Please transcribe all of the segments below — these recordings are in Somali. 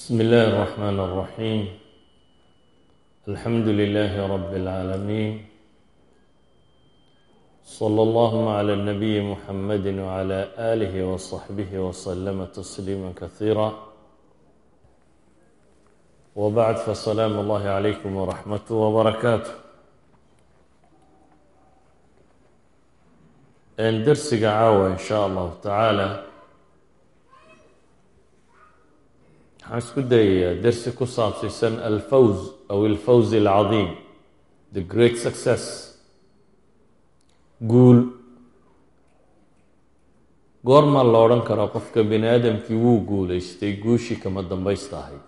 بسم الله الرحمن الرحيم الحمد لله رب العالمين صلى اللهم على النبي محمد وعلى آله وصحبه وسلم تسليما كثيرا وبعد فسلام الله عليكم ورحمته وبركاته درسga caawa in sha allahu tacaala waxaan isku dayayaa dersi ku saabsiisan alfawz aw alfawz alcadiim the great success. Guul. Goorma la odhan karaa qofka bini aadamkii wuu guuleystay guushii kama dambaysta ahayd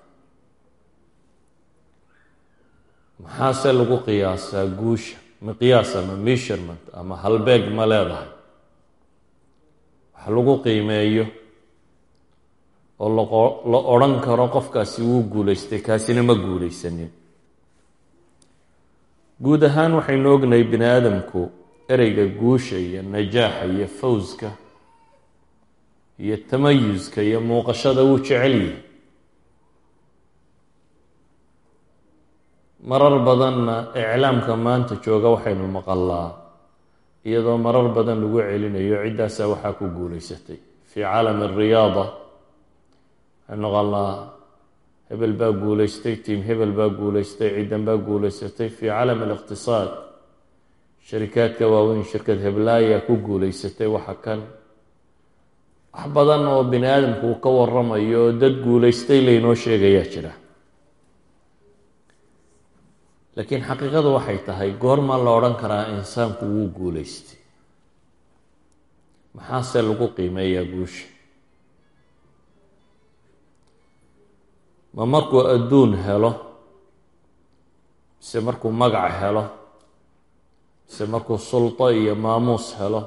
maxaase lagu qiyaasaa guusha? Miqyaas ama measurement ama halbeeg ma leedahay? Wax lagu qiimeeyo oo la odhan karo qofkaasi wuu guuleystay kaasina ma guuleysanin guud ahaan waxaynu ognahay bini aadamku ereyga guusha iyo najaaxa iyo fawska iyo tamayuska iyo muuqashada wuu jecel yihi marar badanna iclaamka maanta jooga waxaynu maqalaa iyadoo marar badan lagu celinayo ciddaasaa waxaa ku guuleysatay fii caalami ariyaada maqalnaa hebel baa guuleystay tiim hebel baa guuleystay ciddan baa guuleysatay fii caalami aliqtisaad. Sharikaadka waaweyn shirkad heblaaya ku guuleysatay waxa kan. Wax badan oo bini aadamku uu ka waramayo oo dad guuleystay laynoo sheegayaa jira. Laakiin xaqiiqadu waxay tahay goorma la odhan karaa insaanku wuu guuleystay maxaase lagu qiimeeyaa guusha ma markuu adduun helo mise markuu magac helo mise markuu sulto iyo maamuus helo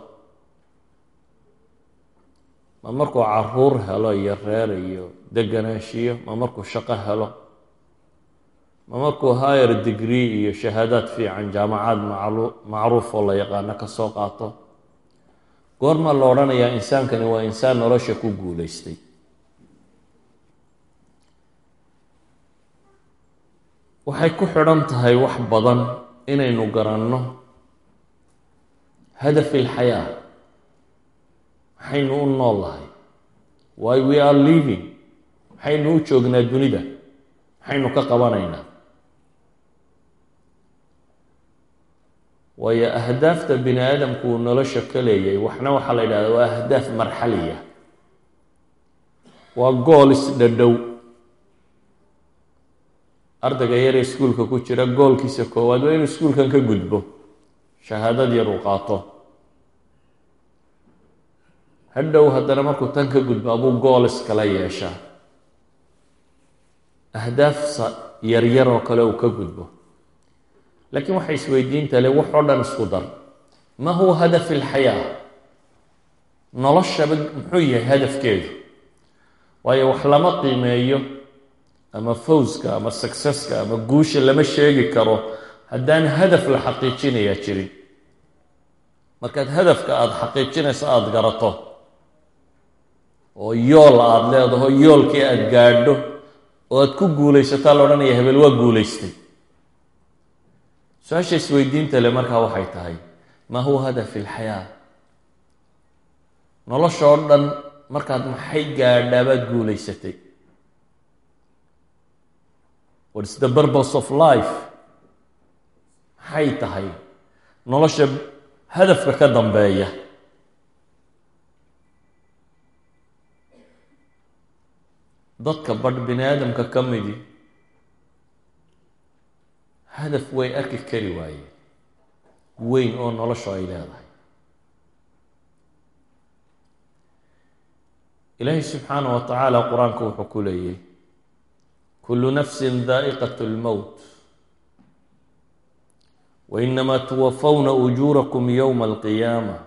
ma markuu carruur helo iyo reer iyo deganaanshiyo ma markuu shaqo helo ma markuu higher degree iyo shahaadaad fiican jaamacaad macruuf oo la yaqaano ka soo qaato goorma la odhanayaa insaankani waa insaan nolosha ku guuleystay waxay ku xidhan tahay wax badan inaynu garanno hadafi ilxayaa maxaynu u nool lahay why we are living? Maxaynu u joognaa dunida. Maxaynu ka qabanaynaa. Waayo ahdaafta bini aadamku uu nolosha ka leeyay waxna waxaa la yidhahda waa ahdaaf marxaliya waa gool isdhadhow ardayga yaree iskuulka ku jira goolkiisa koowaad waa inuu iskuulkan ka gudbo. Shahaadad yar uu qaato. Hadhow haddana markuu tan ka gudbo abuu gool iskala yeeshaa. Ahdaaf yaryar oo kale uu ka gudbo. Laakiin waxay isweydiinta le wax oo dhan isku dar. Ma huwa hadaf ilxayaa noloshaba muxuu yahay hadafkeedu? Waayo wax lama qiimeeyo ama fawska ama successka ama guusha lama sheegi karo haddaan hadaf la xaqiijinayaa jirin markaad hadafka aada xaqiijinayso aada garato oo yool aada leedaho yoolkii aada gaadho oo aada ku guulaysataa la odhanaya hebel waa guulaystay. Su'aasha isweydiinta le markaa waxay tahay maa huwa hadaf ilxayaa nolosha oo dhan markaad maxay gaadhaa baad guulaysatay whats the purpose of life? Maxay tahay? Nolosha hadafka ka dambeeya. Dadka badh bini aadamka ka midi hadaf way arki kari waayeen weyn oo noloshu ay leedahay. Ilaahay subxaanah wa tacaala qur'aanku wuxuu ku leeyay kulu nafsi daa'iqat lmowt wainama tuwafawna ujuurakum yowma alqiyaama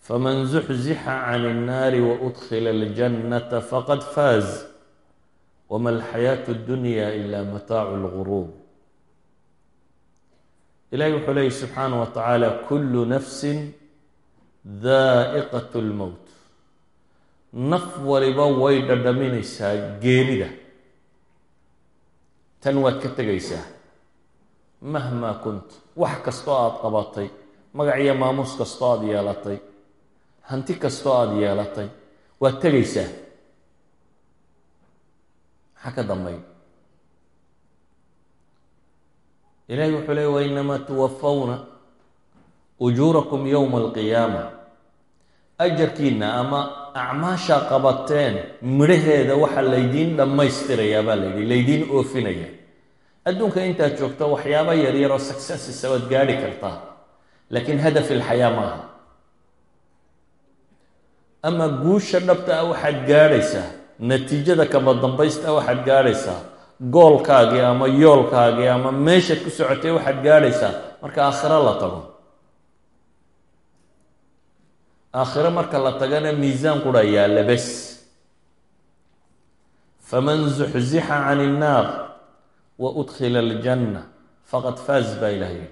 faman zuxzixa can الnaari waudkila اljannata faqad faaz wma alxayaatu اdunya ila mataacu اlguruur ilahi wuxuu leeyay subxaanah wa tacaala kulu nafsi daa'iqat lmowt naf waliba way dhadhaminaysaa geerida. Tan waad ka tegaysaa. Mahmaa kunt wax kastoo aada qabatay magac iyo maamuus kastoo aada yeelatay hanti kastoo aada yeelatay waad tegaysaa. Maxaa ka dambeyn? Ilahi wuxuu leey wainamaa tuwafawna ujuurakum yowma alqiyaama ajarkiina ama acmaashaa qabateen midhaheeda waxaa laydiin dhammaystirayaa baa layidhi laydiin oofinaya adduunka intaad joogto waxyaaba yaryaroo successisa waad gaadhi kartaa. Laakiin hadaf ilxayaa maaha ama guusha dhabta ah waxaad gaadhaysaa natiijada kama dambaysta waxaad gaadhaysaa goolkaagii ama yoolkaagii ama meeshaad ku socotay waxaad gaadhaysaa marka aakhiro la tago aakhiro marka la tagana miisaan qura yaalla bes faman zuxzixa can innaar wa udkhila aljanna faqad faaz baa ilahay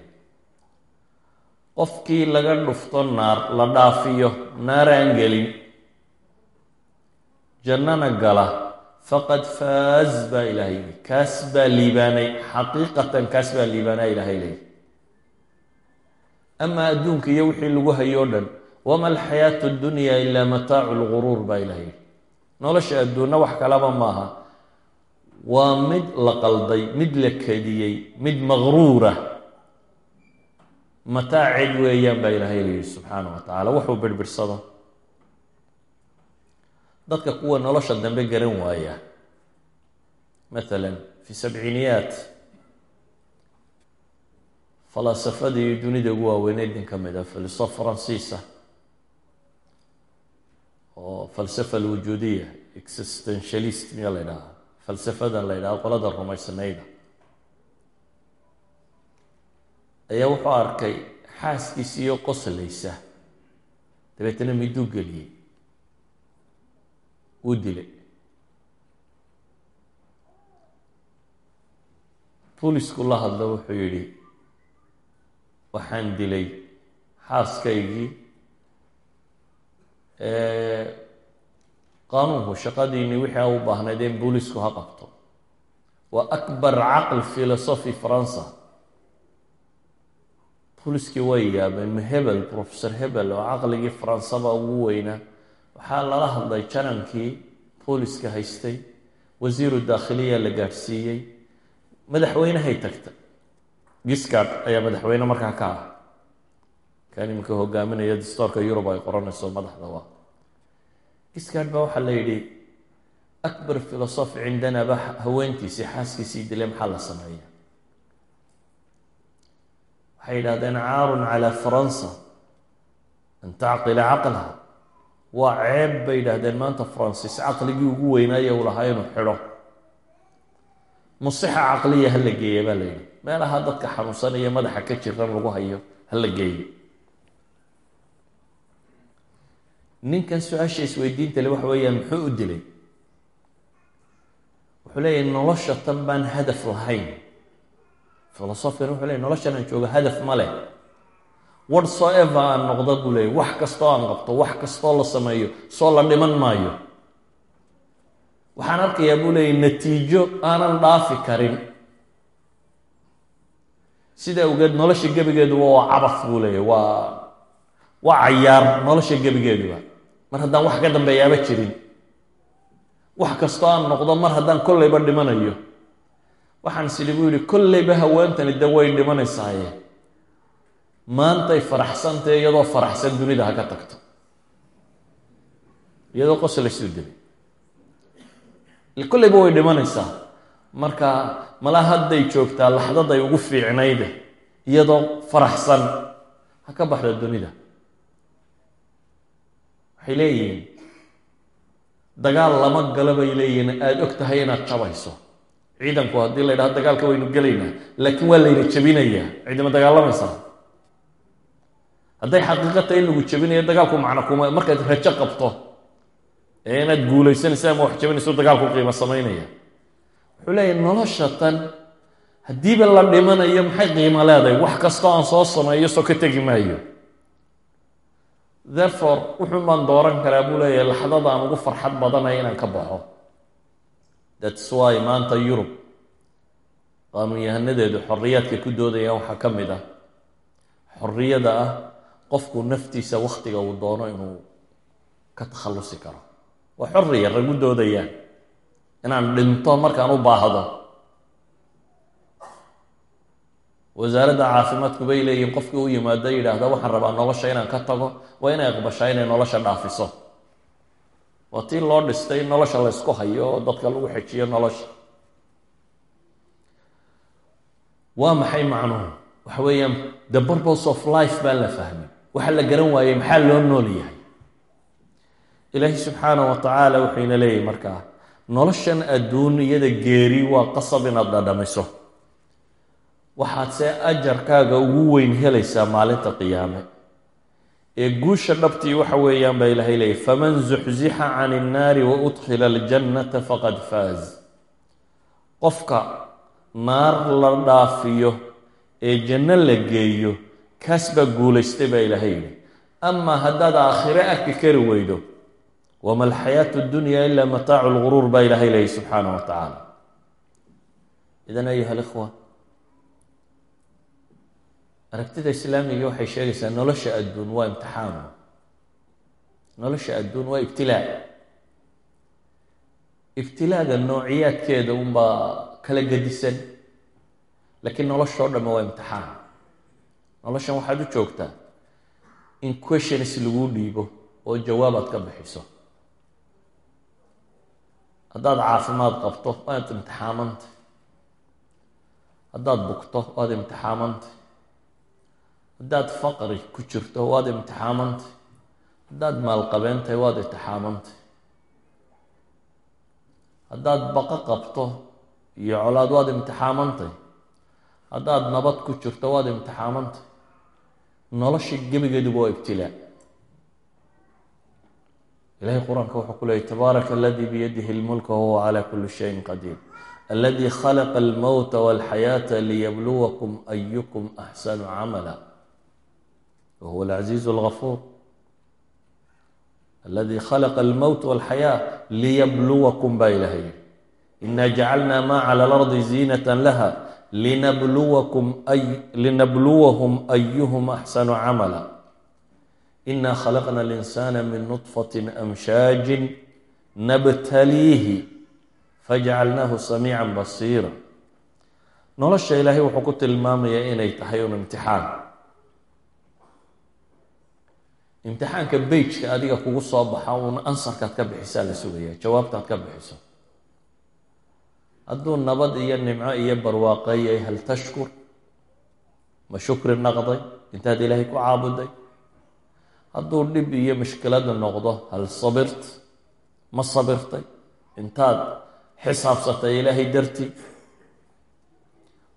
qofkii laga dhufto naar la dhaafiyo naaraan gelin jannana gala faqad faaz baa yidhi kaas baa liibaanay xaqiiqatan kaas baa liibaanaa ilahay leeyi amaa adduunka iyo wixii lagu hayo o dhan wama alxayaatu dunya ilaa mataacu lguruur baa ilahay nolosha adduunna wax kalaba maaha waa mid la qalday mid la kediyey mid maqruura mataaceed weeyaan baa ilahay la yidhi subxaana wa tacaala wuxuu birbirsado dadka kuwa nolosha dambe garan waaya maalan fi sabciiniyaat falaasafadii dunida ugu waaweyneyd nin ka mid a filosof faransiisa oo falsafa alwujuudiya existentialist miya la ydhahaa falsafadan la ydhaha qolada rumaysanayda ayaa wuxuu arkay xaaskiisiiyo qoslaysa dabeetana miduu geliyey? Wuu dilay. Boolisku la hadlo wuxuu yidhi waxaan dilay xaaskaygii qaanuunku shaqadiinii wixii a u baahnayd in boolisku ha qabto waa akbar caql philosophy faransa booliskii way yaabeen hebel professor hebel oo caqligii faransaba ugu weynaa waxaa lala hadlay janankii booliska haystay wasiiru daakhiliya la gaadhsiiyey madaxweynehay tagta giscard ayaa madaxweyne markaa ka ah kan iminka hogaaminaya dastoorka yurub ay qoranayso madaxda waa. Giscard baa waxaa la yidhi akbar philosophy cindana ba haweentiisii xaaskiisii dilay maxaa la sameeya? Waxay yidhahdeen caarun calaa faransa an tacqila caqlaha. Waa ceeb bay yidhaahdeen maanta faransis caqligii ugu weynaaye u lahaa inuu xidho. Musixa caqliya ha la geeya baa la yidhi. Meelaha dadka xanuunsanaya madaxa ka jiran lagu hayo ha la geeyo ninkan su'aasha isweydiinta le waxa weeyaan muxuu u dilay? Wuxuu leeyahay nolosha tan baan hadaf lahayn. Filosofkan wuxuu leeyay noloshan aan joogo hadaf ma leh. Whatsoever aan noqdo buu leeyay wax kastoo aan qabto wax kastoo la sameeyo soo la dhiman maayo. Waxaan arkayaa buu leeyay natiijo aanan dhaafi karin. Sida awgeed nolosha gebigeeduba waa cabaf buu leeyahy waa waa cayaar nolosha gebigeeduba mar haddaan wax ka dambeeyaaba jirin. Wax kastoo aan noqdo mar haddaan kollayba dhimanayo. Waxaan sidhi buu yihi kollayba haweentani de way dhimanaysaaye maantay faraxsantae iyadoo faraxsan dunida ha ka tagto. Iyadoo qoslaysuu dilay kollayba way dhimanaysaa. Marka mala hadday joogtaa laxdaday ugu fiicnayde iyadoo faraxsan ha ka baxda dunida waxay leeyihiin dagaal lama galo bay leeyihiin aada og tahay inaad jabayso ciidanku haddii la ydhaha dagaalka waynu gelaynaa laakiin waa layna jabinayaa ciidama dagaalamaysaa hadday xaqiiqa tahay in lagu jabinayo dagaalku macno kuma markaad rajo qabto ee inaad guulaysanaysa ama wax jabinayso dagaalku qiimo samaynaya. Wuxuu leeyahy nolosha tan haddiiba la dhimanayo maxay qiimo leedahay? Wax kastoo aan soo sameeyo soo ka tegi maayo therefore wuxuun baan dooran karaa buu leeyahay laxdadaan ugu farxad badanaya inaan ka baxo. Thats why maanta yurub qaanuunyahanadeedu xorriyaadka ku doodayaan waxaa ka mid ah. Xorriyada ah qofku naftiisa wakhtiga uu doono inuu ka takhallusi karo. Waa xorriya ragu doodayaan inaan dhinto markaan u baahdo wasaaradda caafimaadku bay leeyihiin qofkii u yimaado yidhaahda waxaan rabaa nolosha inaan ka tago waa inay aqbashaa inay nolosha dhaafiso. Waa tii loo dhistay nolosha la ysku hayo oo dadka lagu xejiyo nolosha. Waa maxay macnuhu? Waxa weeyaan the purpose of life baan la fahmin. Waxa la garan waayey maxaa loo nool yahay? Ilaahi subxaanah wa tacaala wuxuyna leeyahy markaa noloshan adduunyada geeri waa qasab inaad dhadhamiso waxaad see ajarkaaga ugu weyn helaysaa maalinta qiyaame. Ee guusha dhabtii waxa weeyaan baa ilaahay leeyahy faman zuxzixa can innaari wa udkhila aljannata faqad faaz. Qofka naar la dhaafiyo ee janno la geeyo kaas baa guulaystay baa ilaahay yidhi. Amaa haddaad aakhire arki kari weydo wama alxayaatu dunya ila mataacu lguruur baa ilaahay leeyahy subxaanah wa tacaala idan ayuha alikhwa aragtida islaamiga waxay sheegaysaa nolosha adduun waa imtixaano nolosha adduun waa ibtilaa ibtilaaga noociyaadkeeda unbaa kala gedisan laakiin noloshao dhamme waa imtixaan noloshan waxaad u joogtaa in questions lagu dhiibo oo jawaabaad ka bixiso. Haddaad caafimaad qabto waad imtixaamantay haddaad bugto waad imtixaamantay haddaad faqri ku jirto waad imtixaamantay. Haddaad maalqabeentay waad imtixaamantay. Haddaad baqo qabto iyo colaad waad imtixaamantay. Haddaad nabad ku jirto waad imtixaamantay. Nolosha gebigeeduba waa ibtilaa ilahay qur'aanka wuxuu ku leeyay tabaaraka aladii biyadihi lmulka wahuwa calaa kuli shayin qadiir. Aladi khalaqa almowta walxayaata liyabluwakum ayukum axsanu camala wahuwa alcaziizu algafuur aladi khalaqa almowt walxayaa liyabluwakum baa ilahay ina jacalna ma cala alardi ziinata laha linabluwakum linabluwahum ayuhum axsanu camala ina khalaqna alinsana min nutfati amshaajin nabtaliihi fajcalnaahu samiica basiira nolosha ilaahay wuxuu ku tilmaamayaa inay tahay un imtixaanka beyjka adiga kugu soo baxa uun ansarkaad ka bixisaa la sugaya jawaabtaad ka bixiso. Hadduu nabad iyo nimco iyo barwaaqeeyay hal tashkur ma shukri naqday intaad ilaahay ku caabuday. Hadduu dhib iyo mushkilada noqdo hal sabirt ma sabirtay intaad xisaabsatay ilaahay dartii.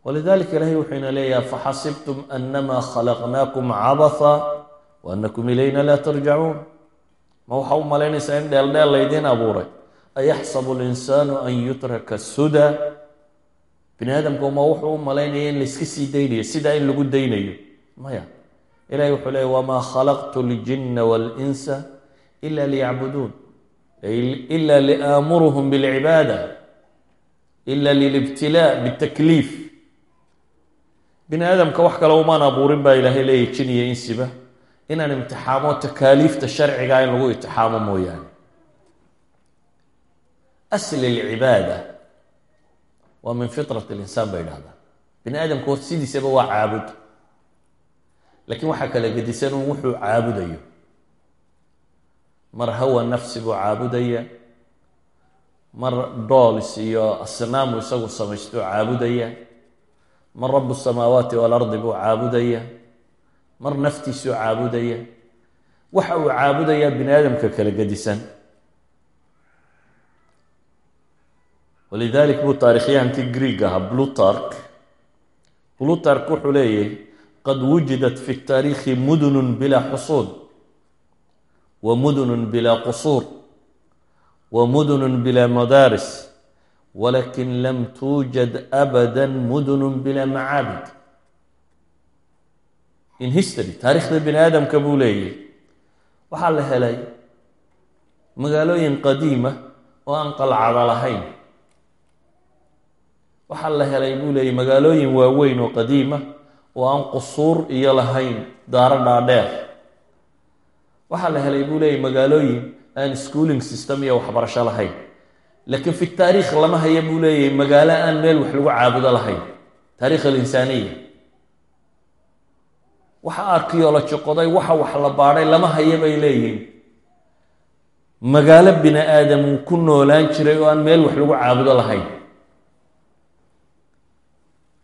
Walidalika ilahay wuxuu ina leeyaha faxasibtum anama khalaqnaakum cabatha wa anakum ilayna laa tarjacuun ma waxa u malaynaysaa in dheeldheel laydiin abuuray ayaxsabu linsaanu an yutraka suda bini aadamku ma wuxuu u malaynaya in layska sii daynayo sidaa in lagu daynayo maya ilahay wuxuu leeyay wamaa khalaqtu ljina walinsa ila liyacbuduun ila liaamuruhum bilcibaada ila lilibtilaa bitakliif bini aadamka wax kale umaan abuurin baa ilaahay leeyahy jin iyo insiba inaan imtixaamo takaaliifta sharciga in lagu imtixaamo mooyaane. Asli lcibaada waa min fitrat linsaan bay idhahdaa bini aadamku sidiisaba waa caabud. Laakiin waxaa kala gedisan un wuxuu caabudayo. Mar hawa nafsi buu caabudaya. Mar doolis iyo asnaamu isagu samaystuu caabudaya. Mar rabu samaawaati waalardi buu caabudaya mar naftiisuu caabudaya waxa uu caabudayaa bini aadamka kala gedisan. Walidalik buu taarikhyahankii greeg ahaa blutark blutark wuxuu leeyahy qad wujidat fi taariikhi mudunun bilaa xusuud wa mudunun bilaa qusuur wa mudunun bilaa madaaris walakin lam tuujad abada mudunun bilaa macaabid in history taarikhda bini aadamka buu leeyahy waxaa la helay magaalooyin qadiima oo aan qalcada lahayn. Waxaa la helay buu leeyay magaalooyin waaweyn oo qadiima oo aan qusuur iyo lahayn daaro dhaadheer. Waxaa la helay buu leeyay magaalooyin aan schooling system iyo waxbarasho lahayn. Laakiin fi taariikh lama haya buu leeyahy magaalo aan meel wax lagu caabudo lahayn. Taarikh alinsaaniya waxa archeology qoday waxa wax la baadhay lama haya bay leeyihiin magaalo bini aadam uu ku noolaan jiray oo aan meel wax lagu caabudo lahayn.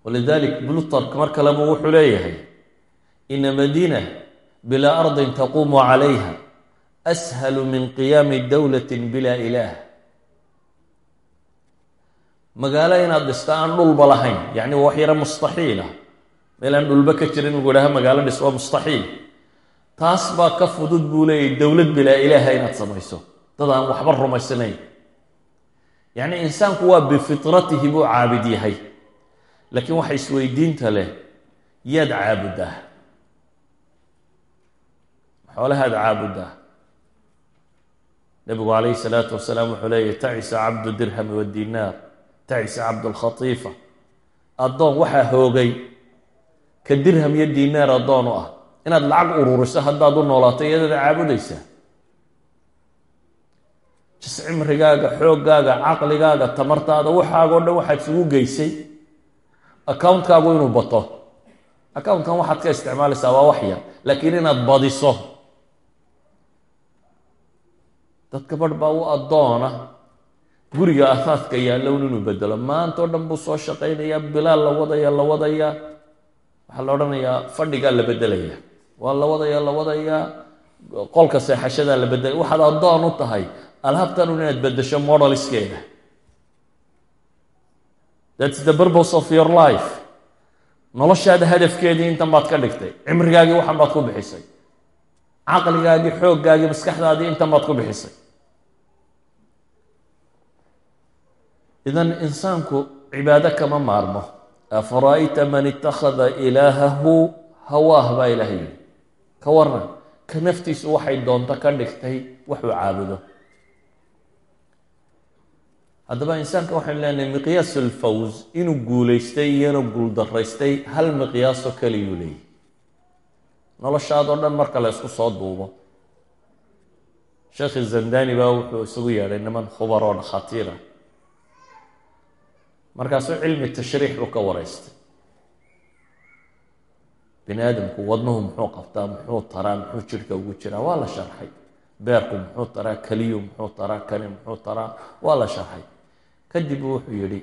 Walidalik blutark mar kaleba wuxuu leeyahay ina madiina bilaa ardin taquumu calayha ashalu min qiyaami dowlati bilaa ilaah. Magaalo inaad dhista aan dhulba lahayn yacni waa wax yaro mustaxiila meel aan dhulba ka jirin lagu idhaha magaalo dhis waa mustaxiil. Taas baa ka fudud buu leeyahy dowlad bilaa ilaaha inaad samayso. Dad aan waxba rumaysanayn yacni insaanku waa bifitratihi buu caabid yahay. Laakiin waxa isweydiinta leh yaad caabuddaa xoolahaad caabuddaa nabigu calayhi salaatu wasalaam wuxuu leeyahy tacisa cabdu dirhami wadinaar tacisa cabdu lkhatiifa addoon waxaa hoogay ka dirham iyo dinaar addoon u ah. Inaad lacag ururiso haddaad u noolaato iyadada caabudaysaa jis cimrigaaga xooggaaga caqligaaga tamartaada waxaagoo dhan waxaad isugu geysay. Accountkaagu inuu bato. Accountkan waxaad ka isticmaalaysaa waa wax yar laakiin inaad badiso. Dadka barh baa u addoona. Guriga ahaadka yaallown inuu bedelo. Maanta o dhan buu soo shaqaynayaa bilaal la wadaya la wadayaa waxaa la odhanayaa fadhigaa la bedelaya waa la wadayaa la wadayaa qolka seexashadaa la bedelaya waxaad addoon u tahay alhabtan un inaad bedesho modaliskeeda thats the purpose of your life. Noloshaada hadafkeedii intan baad ka dhigtay. Cimrigaagii waxan baad ku bixisay. Caqligaagii xooggaagii maskaxdaadii intan baad ku bixisay. Idan insaanku cibaado kama maarmo afara'ayta man itakhada ilaahahu hawaah baa ilaah yidhi. Ka waran ka naftiisu waxay doonto ka dhigtay waxuu caabudo. Haddaba insaanka waxaynu leenahay miqyaas alfawz inuu guulaystay iyona guuldaraystay hal miqyaasoo kaliyuu leeyahy noloshaadoo dhan marka la ysku soo duubo. Sheekhi zandani baa wuxuu isugu yeedhay niman khubar oo dhakhaatiira markaasuu cilmi tashriix buu ka wareystay bini aadamku wadnuhu muxuu qabtaa muxuu taraa muxuu jidhka ugu jiraa waa la sharxay. Beerku muxuu taraa keliyu muxuu taraa kani muxuu taraa waa la sharxay. Kadib wuxuu yidhi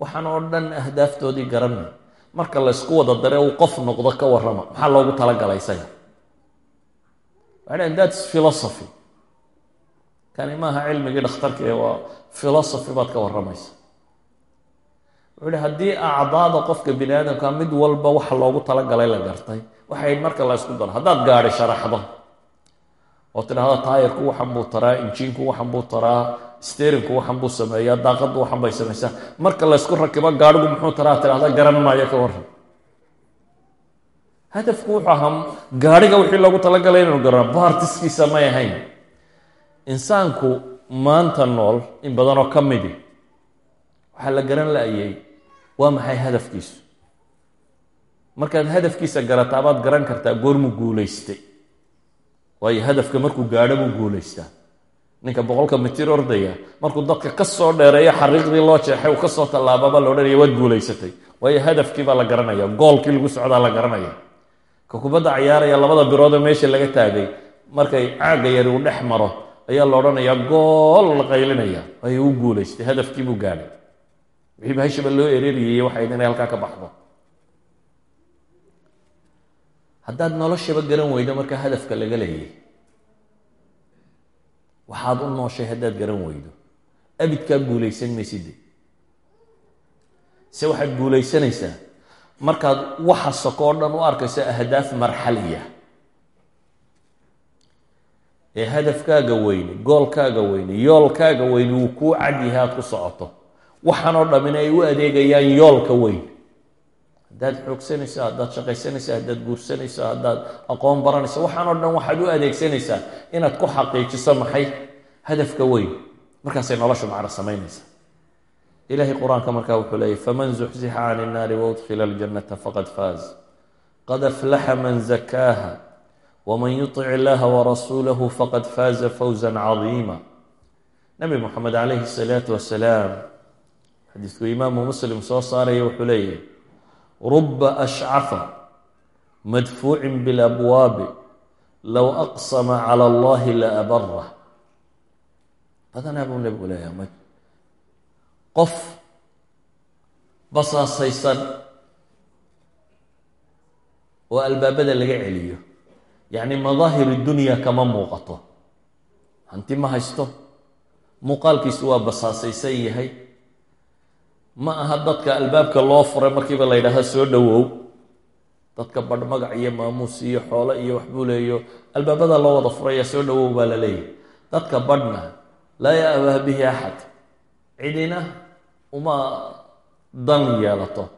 waxaan oo dhan ahdaaftoodii garanay. Marka laysku wada dare uu qof noqdo ka warrama. Maxaa loogu talagalay isaga? Waxay thats philosophy. Kani maaha cilmigii dhakhtarka ee waa philosophy baad ka warramaysa wuxuu yihi haddii acdaada qofka bini mid walba waxa loogu talagalay la gartay waxay marka la daro haddaad gaadhi sharaxdo oo tidhaahdo taayarku waxan buu taraa injiinku waxan buu taraa sterinku waxan buu sameeyaa daaqaddu waxan bay samaysaa marka laysku rakibo gaadhigu muxuu taraa tidhahda garan maayo ka waran hadafku wuxuu ahaa gaadhiga wixii loogu talagalay inuu garano baartiskiisa may ahayn. Insaanku maanta nool in badanoo ka midi waxaa la garan la-ayay waa maxay hadafkiisu? Markaad hadafkiisa garataa baad garan kartaa goormuu guulaystay. Waayo hadafka markuu gaadho buu guulaystaa. Ninka boqolka mitir ordaya markuu dadka ka soo dheereeyo xariiqdii loo jeexay uu ka soo tallaababa la odhanaya waad guulaysatay. Waayo hadafkii baa la garanaya goolkii lagu socdaa la garanaya. Ka kubadda cayaaraya labada biroodoo meesha laga taagay markay caagga yari uu dhex maro ayaa la odhanayaa gool la qaylinaya waayo uu guulaystay hadafkii buu gaadhay wixii bahashaba loo ereeriyey waxayd inay halkaa ka baxdo. Haddaad noloshaba garan weydo marka hadafka laga leeyay waxaad u nooshay haddaad garan weydo. Abidkaa guulaysan mayside se waxaad guulaysanaysaa markaad waxa soko o dhan u arkayso ahdaaf marxaliya ee hadafkaaga weyne goolkaaga weyne yoolkaaga weyne wuu kuu cad yahay aad ku socoto waxaanoo dhamin ay u adeegayaan yoolka weyn. Haddaad xoogsanayso haddaad shaqaysanayso haddaad guursanayso haddaad aqoon baranayso waxaan o dhan waxaad u adeegsanaysaa inaad ku xaqiijiso maxay hadafka weyn. Markaasay noloshu macno samaynaysa. Ilahay qur'aanka markaa wuxuu leeyay faman zuxzixa can innaari waudkhila aljannata faqad faaz. Qad aflaxa man zakaaha wman yuطic illaha warasuulahu faqad faaza fawza cadiima. Nabi moxamed calayhi salaatu wasalaam xadiiskuu imaamu muslim soo saaraya wuxuu leeyahy ruba ashcafa madfuucin bilabwaabi low aqsama cala allahi la abarah badanaa buu nebigu leeyahay qof basaasaysan oo albaabada laga celiyo yacni madaahir dunya kama muuqato. Hanti ma haysto. Muuqaalkiisu waa basaasaysan yahay ma aha dadka albaabka loo furay markiiba la yidhaaha soo dhowow. Dadka badh magac iyo maamuus iyo xoolo iyo waxbuu leeyo. Albaabada loo wada furaya soo dhowow baa la leeyahy dadka badhna laa yaabah bihi axad cidina uma dan yeelato.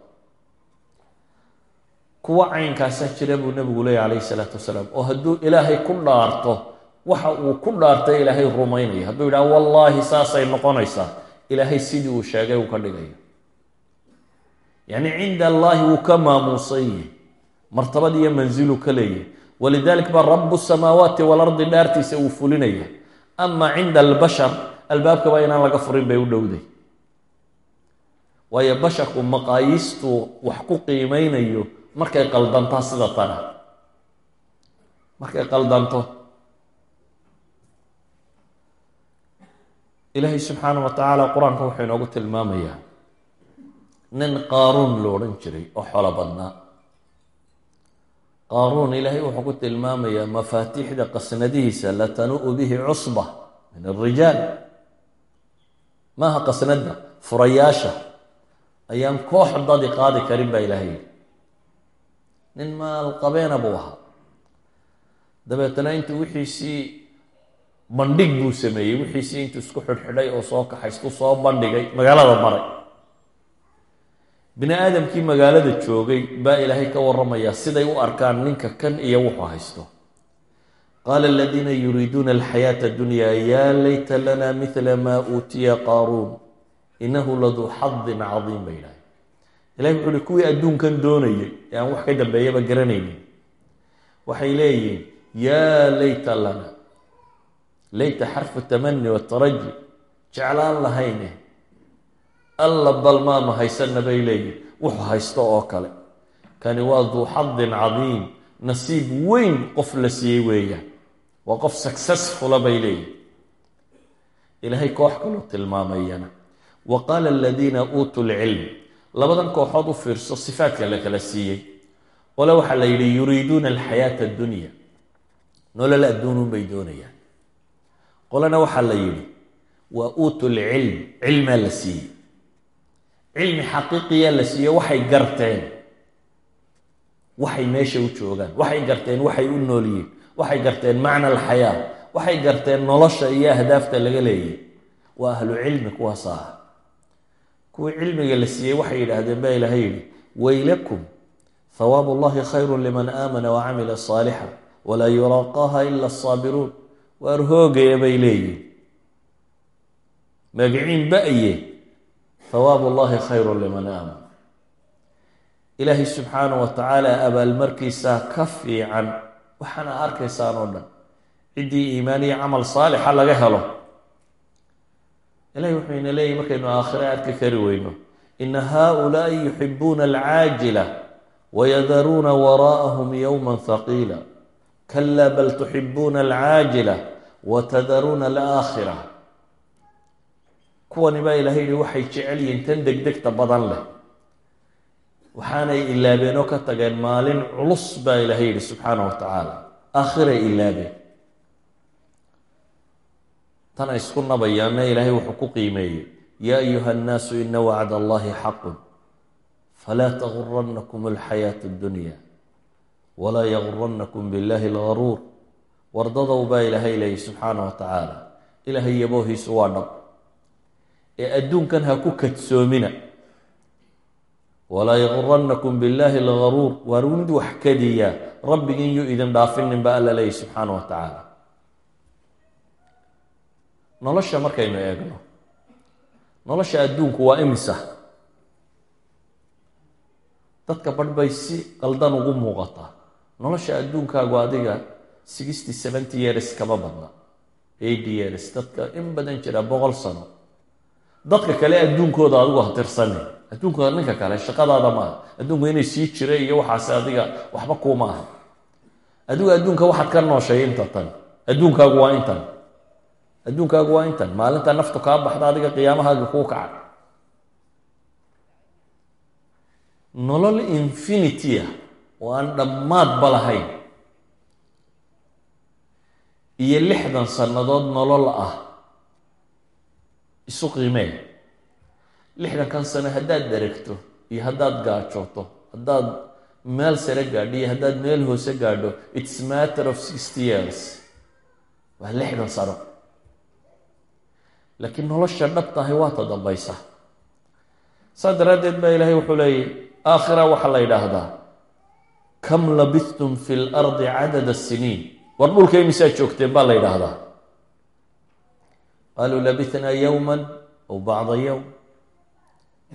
Kuwa caynkaasaa jira buu nebigu leeyay calayhi salaatu wasalaam. Oo hadduu ilaahay ku dhaarto waxa uu ku dhaartay ilaahay rumaynaya. Hadduu yidhaha wallaahi saasay noqonaysaa. Ilaahay sidii uu sheegay uu ka dhigayo yacni cinda allaahi wuu ka maamuusan martabad iyo manziluu ka leeyahy walidalik baa rabu samaawaati waalardi dhaartiisa uu fulinaya. Ama cinda albashar albaabkaba inaan laga furin bay u dhowday. Waayo basharku maqaayiistuu wax ku qiimeynayo markay qaldantaa sida tana. Markay qaldanto. Ilaahay subxaana wa tacaala qur'aanka wuxuu inoogu tilmaamayaa nin qaaruun lo odhan jiray oo xolo badnaa. Qaaruun ilaahay wuxuu ku tilmaamayaa mafaatiixda qasnadihiisa latanu-u bihi cusba min alrijaal maaha qasnadda furayaasha ayaan koox dadi qaadi karin baa ilaahay yidhi. Nin maalqabeena buu ahaa. Dabeetana intuu wixiisii bandhig buu sameeyey wixiisii intuu isku xidhxidhay oo soo kaxaystuu soo bandhigay magaalada maray bini aadamkii magaalada joogay baa ilaahay ka waramayaa siday u arkaan ninka kan iyo wuxuu haysto. Qaala aladiina yuriiduuna alxayaata adunyaa yaa layta lana mila maa uutiya qaaruun inahu laduu xadin cadiim bay idhahay ilahi wuxu uhi kuwii adduunkan doonayay ee aan wax ka dambeeyaba garanaynin waxay leeyihiin yaa layta lana layta xarfu tamani wataraji jeclaan lahayne alla bal maanu haysanna bay leeyihiin wuxuu haysto oo kale. Kani waa duu xadin cadiim. Nasiib weyn qof la siiyey weeyaan. Waa qof successfula bay leeyihiin ilaahay koox kaloo tilmaamayana. Wa qaala aladiina uutuu lcilm labadan kooxood u fiirso sifaadka la kala siiyey ole waxaa la yidhi yuriiduuna alxayaata addunya. Nolol adduunun bay doonayaan. Qolena waxaa la yidhi waa uutu lcilm cilmaa la siiyey cilmi xaqiiqiya la siiye waxay garteen. Waxay meesha u joogaan. Waxay garteen waxay u noolyihiin. Waxay garteen macna alxayaa waxay garteen nolosha iyo ahdaafta laga leeyay. Waa ahlu cilmi kuwaasa ah kuwii cilmiga la siiyey waxay yidhaahdeen baa ilaahay yidhi waylakum hawaabu allahi khayru liman aamana wacamila saalixa walaa yuraaqaaha ila asaabiruun waar hoogaya bay leeyihiin magiciin ba-ye hawaabu llahi khayru liman aaman ilaahay subxaanah wa tacaala abaalmarkiisaa ka fiican waxaana arkaysaan oo dhan ciddii iimaan iyo camal saalixa laga helo. Ilahay wuxuu ina leeyahy markaynu aakhire arki kari weyno. Ina haulaai yuxibuuna alcaajila wayadaruuna waraa'ahum yowma haqiila kala bal tuxibuuna alcaajila watadaruuna alaakhira kuwani baa ilahay yihi waxay jecel yihiin tan degdegta badan leh. Waxaanay ilaabeen oo ka tageen maalin culus baa ilahay yihi subxaana wa tacaala. Aakhiray ilaabeen. Tan isku nabayaanna ilaahay wuxuu ku qiimeeyey yaa ayuha annaasu ina wacd allahi xaqun falaa taguranakum alxayaatu addunya walaa yaguranakum billahi algaruur wardadow baa ilaahay leeyay subxaana wa tacaala. Ilaahay yaboohiisu waa dhab ee adduunkan ha ku kadsoomina. Walaa yaguranakum billahi lgaruur waar mid wax kadiya rabbigin yuu idin dhaafinin ba alla leeyahy subxaana wa tacaala nolosha markaynu eegno nolosha adduunku waa imisa? Dadka badh bay si qaldan ugu muuqataa nolosha adduunkaagu adiga sixty seventy years kama badna. Eighty years. Dadka in badan jira boqol sano dadka kale adduunkooda adigu ha tirsani adduunkooda ninka kale shaqadaada maaha adduunku inay sii jira iyo waxaas adiga waxba kuuma aha. Adigu adduunka waxaad ka nooshay inta tan. Adduunkaagu waa intan. Adduunkaagu waa intan. Maalinta naftu kaa baxda adiga qiyaamahaaga kuu kaca nolol infinity ah oo aan dhammaadba lahayn. Iyo lixdan sannadood nolol ah isu qiimee lixdankan sano haddaad daregto iyo haddaad gaajooto haddaad meel sare gaadho iyo haddaad meel hoose gaadho its matter of sixty years. Waa lixdan sano. Laakiin nolosha dhabtahay waa ta dambaysa saa daraaddeed baa ilaahay wuxuu leeyay aakhira waxaa la yidhaahdaa kam labistum fi lardi cadada siniin. War dhulka imisaa joogteen baa la yidhaahdaa qaaluu labithnaa yowman aw bacda yowm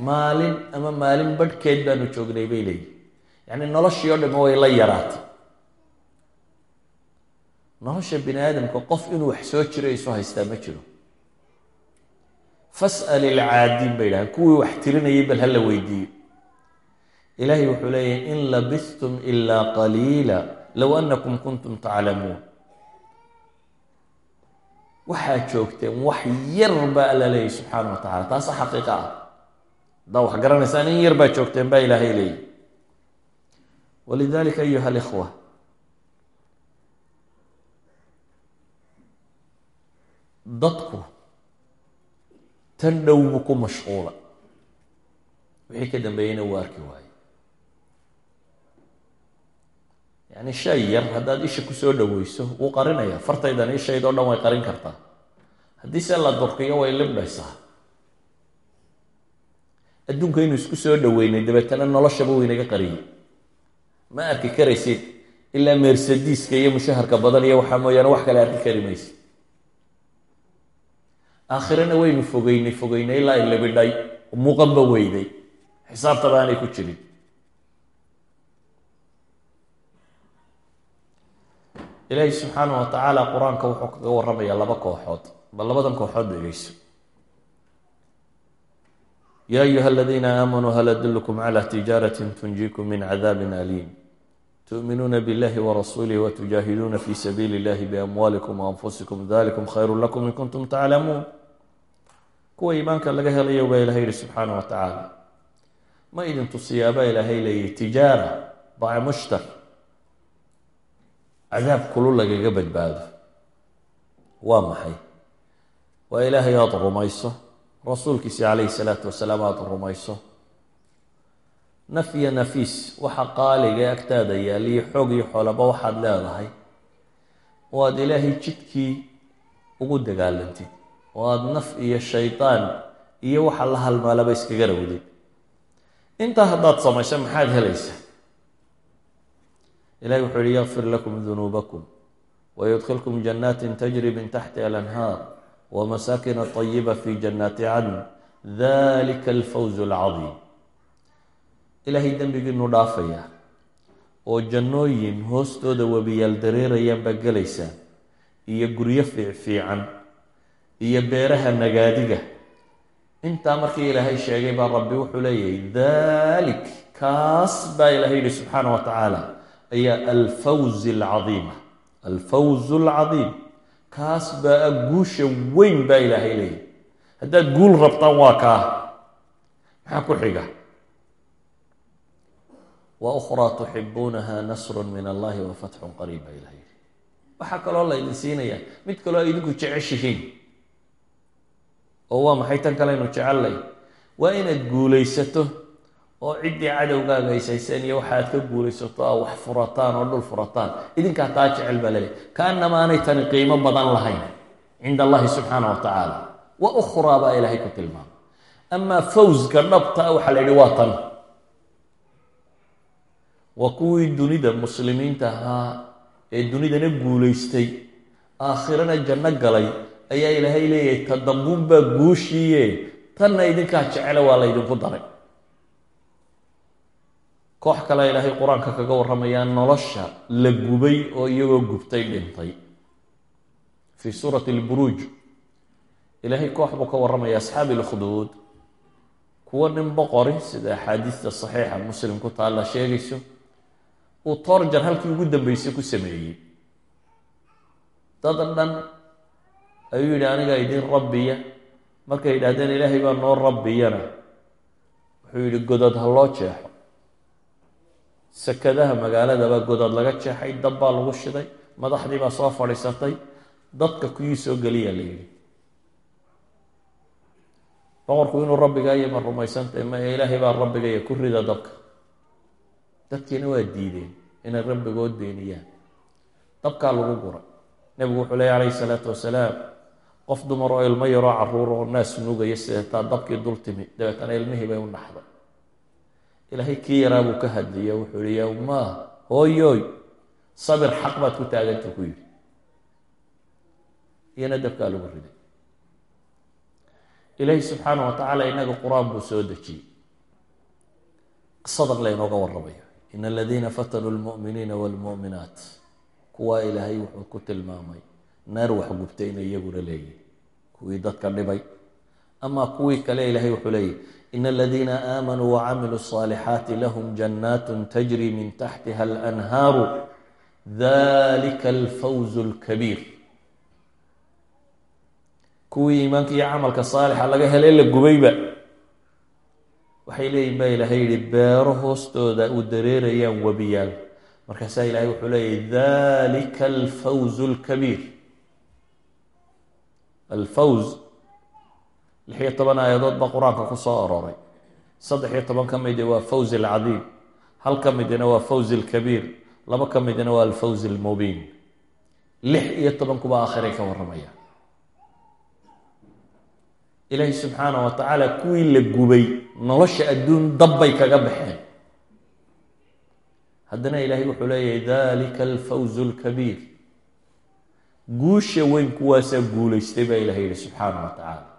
maalin ama maalin badhkeed baanu joognay bay leeyihiin yacni noloshii o dham way la yaraatay nolosha bini aadamka qof inuu wax soo jiro isu haystaa ma jiro fas'al ilcaadiin bay yidhahaan kuwii wax tirinayay bal hala weydiiyo ilaahay wuxuu leeyahy in labistum ilaa qaliila low anakum kuntum taclamuun waxaad joogteen wax yar baa alla leeyahy subxaana wa tacala taasa xaqiiqa ah. Haddaa wax garanaysaan in yar baa joogteen baa ilaahay leeyahy walidalika ayuha alikhwa. Dadku tan dhowbu ku mashquula. Wixii ka dambeeyeyna wuu arki waaye yacni shay yar haddaad isha ku soo dhoweyso wuu qarinaya. Fartaydan ishayd oo dhan way qarin kartaa. Haddii se la durkiyo way libdhaysaa adduunka inuu isku soo dhoweynay dabeetana noloshaba waynaga qariyey. Ma arki karaysid ilaa mersadiiska iyo mushaharka badan iyo waxaa mooyaane wax kale arki kari maysid. Aakhirana waynu fogeynay fogeynay ilaa ilibidhay muuqanba weyday. Xisaabtaba aanay ku jirin ilaahi subxaana wa tacaala qur'aanka wuxuu kaga warramayaa laba kooxood. Bal labadan kooxood dhegeyso ya ayuha aladiina aamanuu hal adulkum cala tijaarati tunjiikum min cadaabin aliim tu'minuuna biاllahi warasuulih watujaahiduuna fi sabiili اllahi biamwaalikum waanfusikum dalikum khayru lakum in kuntum taclamuun kuwa iimaanka laga helayo baa ilahay yihi subxaana wa tacaala ma idin tusiyaabaa ilaahay leeyahy tijaara baca mushtar cadaab kulul lagaga badbaado. Waa maxay? Waa ilaahay aada rumayso. Rasuulkiisi calayhi salaatu wasalaam aada rumayso. Naf iyo nafiis waxa qaaliga agtaada yaaliyo xoog iyo xoolaba waxaad leedahay. Oo aada ilaahay jidkii ugu dagaalantid oo aada naf iyo shaydaan iyo waxa la halmaalaba iskaga rawdid intaa haddaad samayso maxaad helaysaa ilahi wuxuu yihi yakfir lakum dunuubakum wayudkilkum jannaati tajri min taxtiha alanhaar wmasaakina طayiba fi jannaati cadn dalika alfawz اlcadiim ilaahay dembigiinu dhaafaya oo jannooyin hoostooda webiyaal dareerayaan baa gelaysaan iyo guryo fiicfiican iyo beeraha nagaadiga. Intaa markii ilaahay sheegay baa rabbi wuxuu leeyahay dalik kaas baa ilahay yihi subxaana wa tacaala ayaa alfawz alcadiima alfawz alcadiim kaas baa guusha weyn baa ilaahay leeyahy haddaad guul rabtaan waa kaa. Maxaa ku xiga? Wa ukhraa tuxibuunaha nasru min allahi wa fatxun qariib baa ilahay yihi waxaa kaloo la ydin siinayaa. Mid kaloo idinku jeceshihiin oo waa maxay tan kaleynu jecellay waa inaad guulaysato oo ciddii cadowgaaga haysayseen iyo waxaad ka guulaysato a wax furataan oo dhul furataan. Idinkaa taa jecel baa laleeyahy kaanama aanay tani qiimo badan lahayn cinda allahi subxaana wa tacaala. Wa ukhraa baa ilaahay ku tilmaamay. Amaa fawska dhabta a waxaa la yidhi waa tan. Waa kuwii dunida muslimiinta ahaa ee dunidana guulaystay aakhirana janno galay ayaa ilaahay leeyahay ta dambuunbaa guushiiye tanna idinkaa jecele waa laydinku daray koox kale ilaahay qur'aanka kaga warramayaa nolosha la gubay oo iyagoo gubtay dhintay. Fii suurati alburuuj ilaahay koox buu ka warramaya asxaabi lkhduud kuwo nin boqori sida axaadiista saxiixa muslim ku taalla sheegayso uu toorjan halkii ugu dambeysay ku sameeyey. Dad dhan ayuu yidhi aniga idin rabbiya. Markay yidhaahdeen ilaahay baa noo rabbiyana. Wuxuu yidhi godod ha loo jeexo sakadaha magaaladabaa godod laga jeexay dab baa lagu shiday madaxdii baa soo fadhiisatay dadka kuyii soo geliya la yidhi. Boqorku inuu rabbigaya ma rumaysantahy ma ilaahay baa rabbigaya ku rida dabka dadkiina waa diideen inay rabbigood beeniyaan dabkaa lagu guray. Nebigu wuxuu leey calayhi salaatu wasalaam qof dumar oo ilmo yaroo carruur oo naas nugaya sideetaa dabkii dul timi. Dabeetana ilmihii bay u naxday ilaahay kii yaraa buu ka hadliya wuxuu yihi yowmaa hooyooy sabir xaq baad ku taaganta ku yidhi. Iyana dabkaa lagu riday. Ilaahi subxaana wa tacaala inaga qur'aan buu soo dejiyey. Qisadan laynooga warramayo. In aladiina fatanuu lmu'miniina waalmu'minaat. Kuwaa ilaahay wuxuu ku tilmaamay naar wax gubtay inay iyaguna leeyihiin kuwii dadka dhibay ama kuwii kale ilaahay wuxuu leeyahy in aladiina aamanuu wacamiluu الصaalixaati lahum jannaat tajri min taxtiha alanhaaru dalika alfawz اlkabiir kuwii iimaanka iyo camalka saalixa laga helay la gubayba waxay leeyihin baa ilaahay yihi beero hoostooda u dareerayaan webiyaal markaasaa ilaahay wuxuu leeyahy dalika alfawz اlkabiir alfawz lix iyo toban aayadood baa qur'aanka ku soo arooray. Saddex iyo toban ka midi waa fawz alcadiim hal ka midina waa fawz alkabiir laba ka midina waa alfawz almubiin. Lix iyo tobankuba aakhiray ka warramayaan ilaahi subxaana wa tacaala kuwii la gubay nolosha adduun dabbay kaga baxeen. Haddana ilaahay wuxuu leeyahay dalika alfawz alkabiir. Guusha weyn kuwaasaa guulaystay baa ilahay yihi subxaana wa tacaala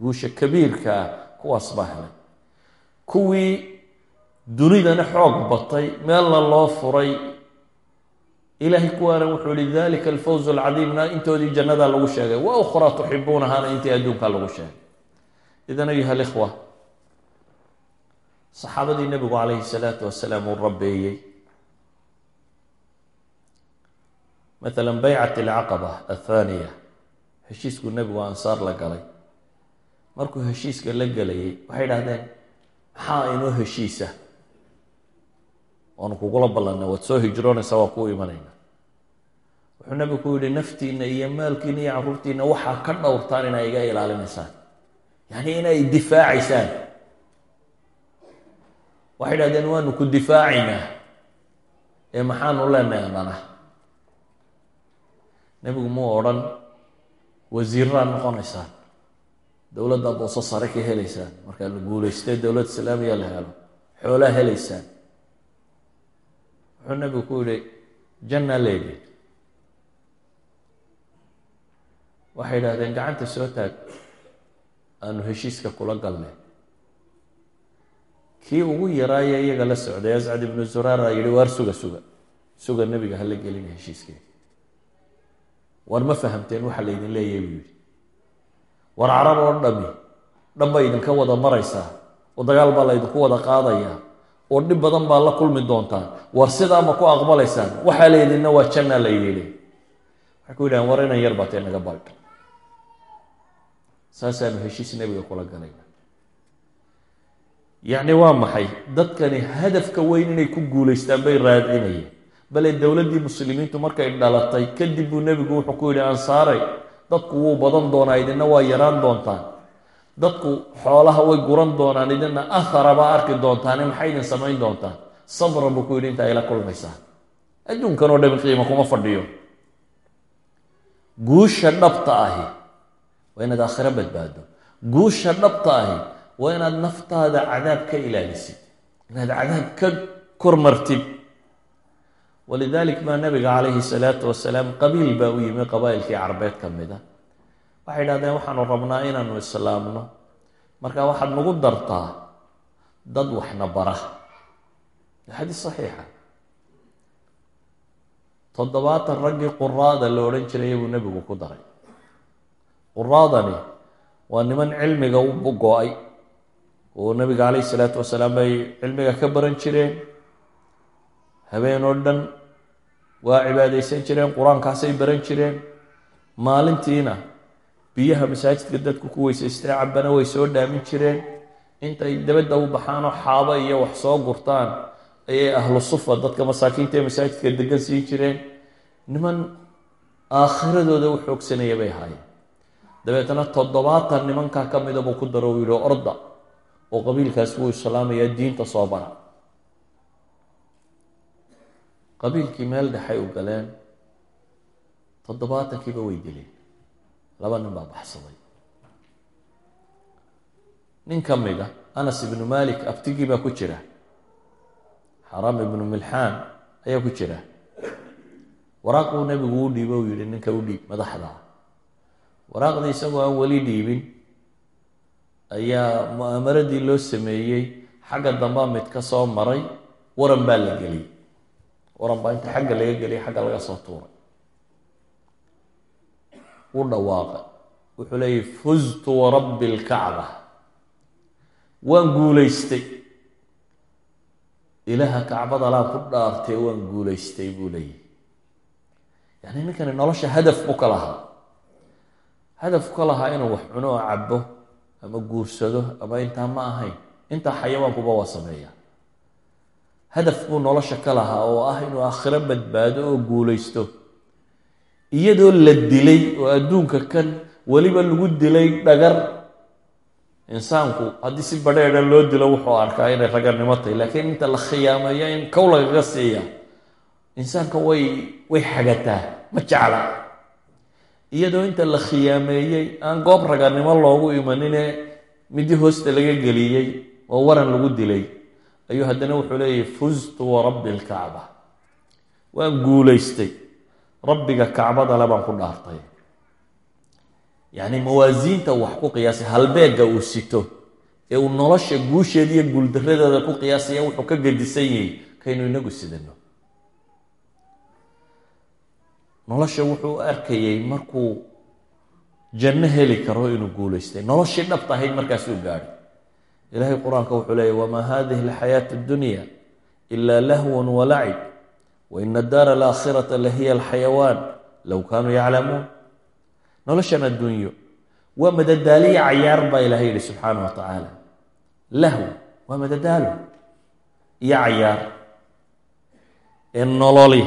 guusha kabiirka ah kuwaas baa helay kuwii dunidana xoog batay meelna loo furay ilaahay kuwaana wuxuu yihi dalika alfawz alcadiimna intoodii jannadaa lagu sheegay. Wa ukhraa tuxibuunahaana intii adduunkaa lagu sheegay. Idan ayuha alikhwa saxaabadii nebigu calayhi salaatu wasalaam uu rabeeyey maala baycat alcaqaba athaniya heshiiskuu nebigu ansaar la galay markuu heshiiska la gelayay waxay idhahdeen maxaa inoo heshiisa? Waanu kugula ballanna waad soo hijroonaysaa waa kuu imanayna. Wuxuu nebigu ku yihi naftiina iyo maalkiina iyo carruurtiina waxaa ka dhowrtaan inay iga ilaalinaysaan. Yacni inay difaacaysaan. Waxay idhahdeen waanu ku difaacaynaa ee maxaanu leenahay annana nebigu muu odhan wasiirraad noqonaysaan dowladda booso sare ka helaysaan. Markaa la guulaystay dowlad islaamiya la helo xoolaa helaysaan. Wuxuu nebigu ku yihi janna leedi waxay idhahdeen gacanta soo taag aanu heshiiska kula galnay. Kii ugu yaraaye iyaga la socday ascad ibnu zuraara yihi waar suga suga. Suga nebiga hala gelina heshiiskeeda war ma fahamteen waxa laydin leeyahy buu yihi war carab oo dhami dhan bay idinka wada maraysaa oo dagaal baa laydinku wada qaadayaa oo dhib badan baa la kulmi doontaan war sidaa ma ku aqbalaysaan? Waxaa laydinna waa janna la yidhi. Waxay ku yidhahan war inan yar baatee naga baadh saasaanu heshiis nebiga kula galayna yacni waa maxay? Dadkani hadafka weyn inay ku guulaystaan bay raadcinayeen bale dowladdii muslimiintu markay dhalatay kadib buu nebigu wuxuu ku yidhi ansaaray dadku wuu badan doonaa idina waa yaraan doontaan. Dadku xoolaha way guran doonaan idina ahara baa arki doontaane maxay idin samayn doontaan? Sabra buu ku yidhi inta ayla kulmaysaa. Adduunkan oo dhami qiimo kuma fadhiyo. Guusha dhabta ahi waa inaad aakhiro badbaado guusha dhabta ahi waa inaad naftaada cadaab ka ilaalisid. Inaad cadaab ka kormartid walidalik baa nabiga calayhi salaatu wasalaam qabiil baa u yimi qabaa'ilkii carbeed ka mid a waxay idhahdeen waxaanu rabnaa inaanu islaamno. Marka waxaad nagu dartaa dad waxna bara. Xadiis saxiixa toddobaatan raggii quraada la odhan jiray buu nebigu ku daray. Quraadani waa niman cilmiga u go'ay. Oo nebiga calayhi salaatu wasalaam bay cilmiga ka baran jireen. Habeen oo dhan waa cibaadaysan jireen qur'aankaasay baran jireen. Maalintiina biyaha masaajidka dadku ku weysaystay cabana way soo dhaamin jireen. Intay dabadda u baxaanoo xaabo iyo wax soo gurtaan ayay ahlu sufa dadka masaakiinta ee masaajidka degan siin jireen. Niman aakhiradooda u xoogsanaya bay ahaayeen. Dabeetna toddobaatan nimankaa ka mida buu ku daro u yihi orda oo qabiilkaasi wuu islaamayaa diinta soo bara qabiilkii meel dhexay u galeen toddobaatankiiba way dileen laba nin baa baxsaday. Nin ka mid a anas ibnu malik abtigii baa ku jira. Xaram ibnu milxaan ayaa ku jira. Waraaq buu nebigu u dhiibo u yihi ninka u dhiib madaxda waraaqdii isagoo aan weli dhiibin ayaa mu'aamaradii loo sameeyey xagga dambaa mid ka soo maray waran baa la geliyey waran baa inta xagga laga geliyay xagga laga soo tuuray. U dhawaaqay. Wuxuu leeyahy fuztu warabbi lkacba waan guulaystay. Ilaaha kacbadalaan ku dhaartay waan guulaystay buu leeyahy yani ninkani nolosha hadaf buu ka lahaa. Hadaf ka lahaa inuu wax cuno oo cabo ama guursado ama intaa ma ahayn. Intaa xayawaankuba waa sameeya hadaf buu nolosha ka lahaa oo ah inuu aakhiro badbaado oo guulaysto. Iyadoo la dilay oo adduunka kan weliba lagu dilay dhagar. Insaanku haddii si badheedha loo dilo wuxuu arkaa inay ragarnimo tahay laakiin inta la khiyaameeyo in kow lagaga siiya insaanka way way xagataa ma jecla iyadoo inta la khiyaameeyey aan goob ragarnimo loogu imanine midi hoosta laga geliyey oo waran lagu dilay ayuu haddana wuxuu leeyahy fuztu warabbi lkacba waan guulaystay. Rabbiga kacbadale baan ku dhaartay. Yacni mawaasiinta wax ku qiyaasay halbeega uu sito ee uu nolosha guusheeda iyo guuldaradeeda ku qiyaasaya wuxuu ka gedisan yahay kaynu inagu sidano nolosha wuxuu arkayay markuu janno heli karo inuu guulaystay. Noloshii dhabta ahayd markaasuu gaadhay ilaahay qur'aanka wuxuu leeyay wamaa hadihi alxayaatu addunya ila lahwan walacib waina daara alaakhirata lahiya alxayawaan low kaanuu yaclamuun. Noloshan adduunyo. Waa madadaaliya cayaar baa ilahay yihi subxaana wa tacaala. Lahw waa madadaalo iyo cayaar ee nololi.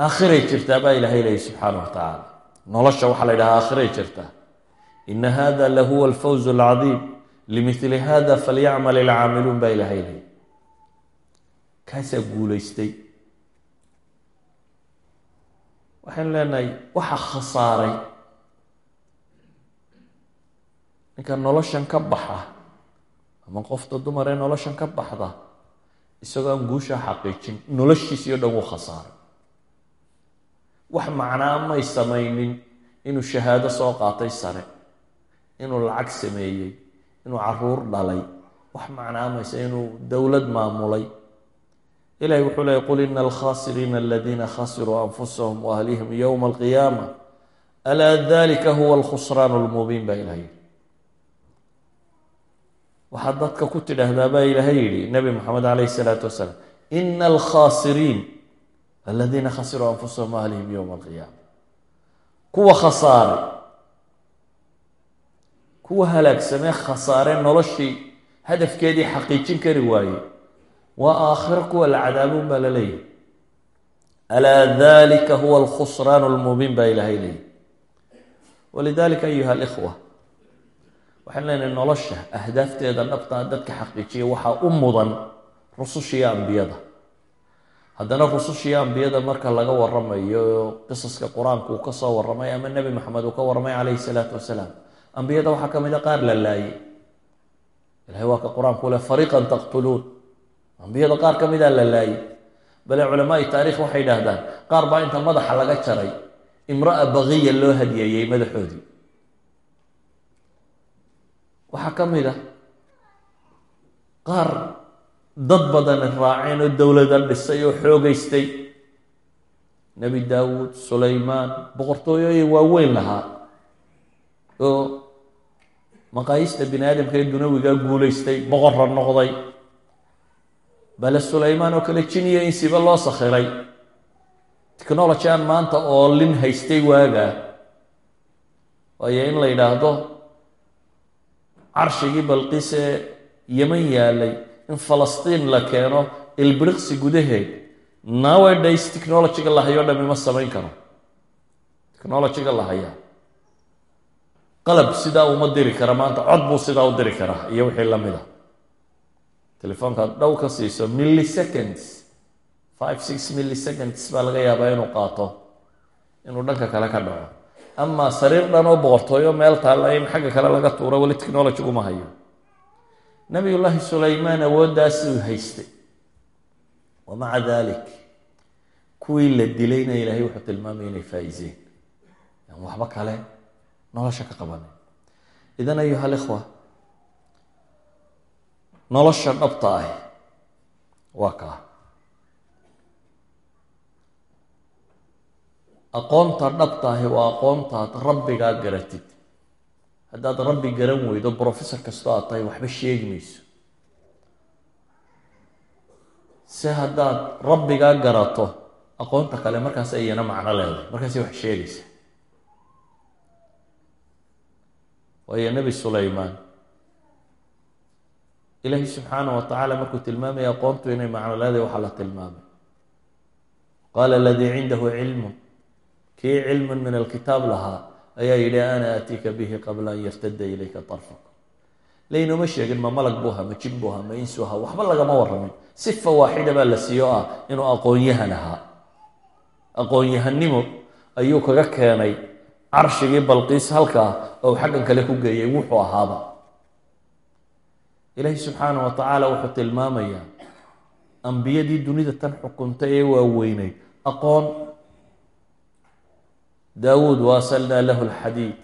Aakhiray jirtaa baa ilahay leeyay subxaana wa tacaala. Nolosha waxaa la yidhaha aakhiray jirtaa. Ina hada lahuwa alfawz alcadiim limili hada falyacmal ilcaamiluun baa ilahay leeyay kaasaa guulaystay. Waxaynu leenahay waxa khasaaray. Ninka noloshan ka baxa ama qofta dumar ee noloshan ka baxda isagoo aan guushaa xaqiijin noloshiisii o dhan wuu khasaaray. Wax macnaa may samaynin inuu shahaado soo qaatay sare inuu lacag sameeyey inuu carruur dhalay. Wax macnaa maysa inuu dowlad maamulay. Ilahi wuxuu leeyay qul ina alkhasiriina aladiina khasiruu anfusahum waahlihim yowma alqiyaama alaa dalika huwa alkhusraan lmubiin baa ilahay yihi waxaad dadka ku tidhaahdaa baa ilaahay yidhi nabi moxamed calayhi salaatu wasalaam ina alkhasiriin aladiina khasiruu anfusahum waahlihim yowma alqiyaama kuwa khasaaray kuwa halaagsamee khasaaree noloshii hadafkeedii xaqiijin kari waayey waa aakhiro kuwa la cadaabuun baa la leeyahy alaa dalika huwa alkhusraan lmubiin baa ilaahay leeyahy walidalika ayuha alikhwa. Waxaan leenahay nolosha ahdaafteeda dhabtaa dadka xaqiijiya waxaa u mudan rusushiiyo ambiyada. Haddana rusushiiyo ambiyada marka laga waramayo qisaska qur'aanka uu ka soo waramay ama nebi maxamed uu ka waramay calayhi salaatu wasalaam ambiyada waxaa ka mid a qaar la laayay. Ilahay waa ka qur'aanku le fariiqan taqtuluun. Ambiyada qaar ka mida la laayay. Bale culamaai taarikh waxay idhaahdaan qaar baa inta madaxa laga jaray imra'a baqiya loo hadiyeeyey madaxoodii. Waxaa ka mid ah qaar dad badan raaceen oo dowladda dhisay oo xoogeystay nebi daawuud sulaymaan boqortooyooyin waaweyn lahaa oo maqaayista bini aadamka ee dunawigaa guulaystay boqorra noqday. Bale sulaymaan oo kale jiniya insiba loo sakhiray. Technology aan maanta oo lin haystay waagaa waayo in la yidhaahdo carshigii balqiis ee yeman yaalay in falastiin la keeno ilbiriqsi gudaheed nowadays technologyga la hayo ma samayn karo. Technologyga la hayaa qalab sidaa uma diri kara maanta cod buu sidaa u diri karaa iyo wixii la mid a telefoonkaad dhow ka siiso milliseconds five six milliseconds baa laga yaabaa inuu qaato inuu dhanka kale ka dhaco. Amaa sariir dhan oo boqortooyo meel taalla in xagga kale laga tuuro weli technology uma hayo. Nabiyullaahi sulaymaan awooddaasuu haystay. Wa maca dalik kuwii la dilayna ilaahay wuxuu tilmaamaya inay faa-iseen waxba kale nolosha ka qabanin idan ayuha alikhwa nolosha dhabta ah waa kaa aqoonta dhabta ahi waa aqoontaad rabbigaa garatid. Haddaad rabbi garan weydo brofessor kastoo aad tahay waxba sheegi mayso. Se haddaad rabbigaa garato aqoonta kale markaas ayana macno leedahay. Markaasay wax sheegaysa waayo nebi sulaymaan ilaahi subxaana wa tacaala markuu tilmaamaya aqoontu inay macno leedahay waxaa la tilmaamay. Qaala aladii cindahu cilmun. Kii cilmun min alkitaab lahaa ayaa yidhi ana aatiika bihi qabla an yartada ilayka tarfak. Laynoma sheegin ma malag buu ahaa ma jin buu ahaa ma insu ahaa waxba lagama waramin sifa waaxida baa la siiyo ah inuu aqoon-yahan ahaa. Aqoon-yahanimo ayuu kaga keenay carshigii balqiis halkaa oo xaggan kale ku geeyay wuxuu ahaaba. Ilaahi subxaana wa tacaala wuxuu tilmaamayaa ambiyadii dunida tan xukuntay ee waaweyneyd aqoon. Daawuud waasalnaa lahu lxadiid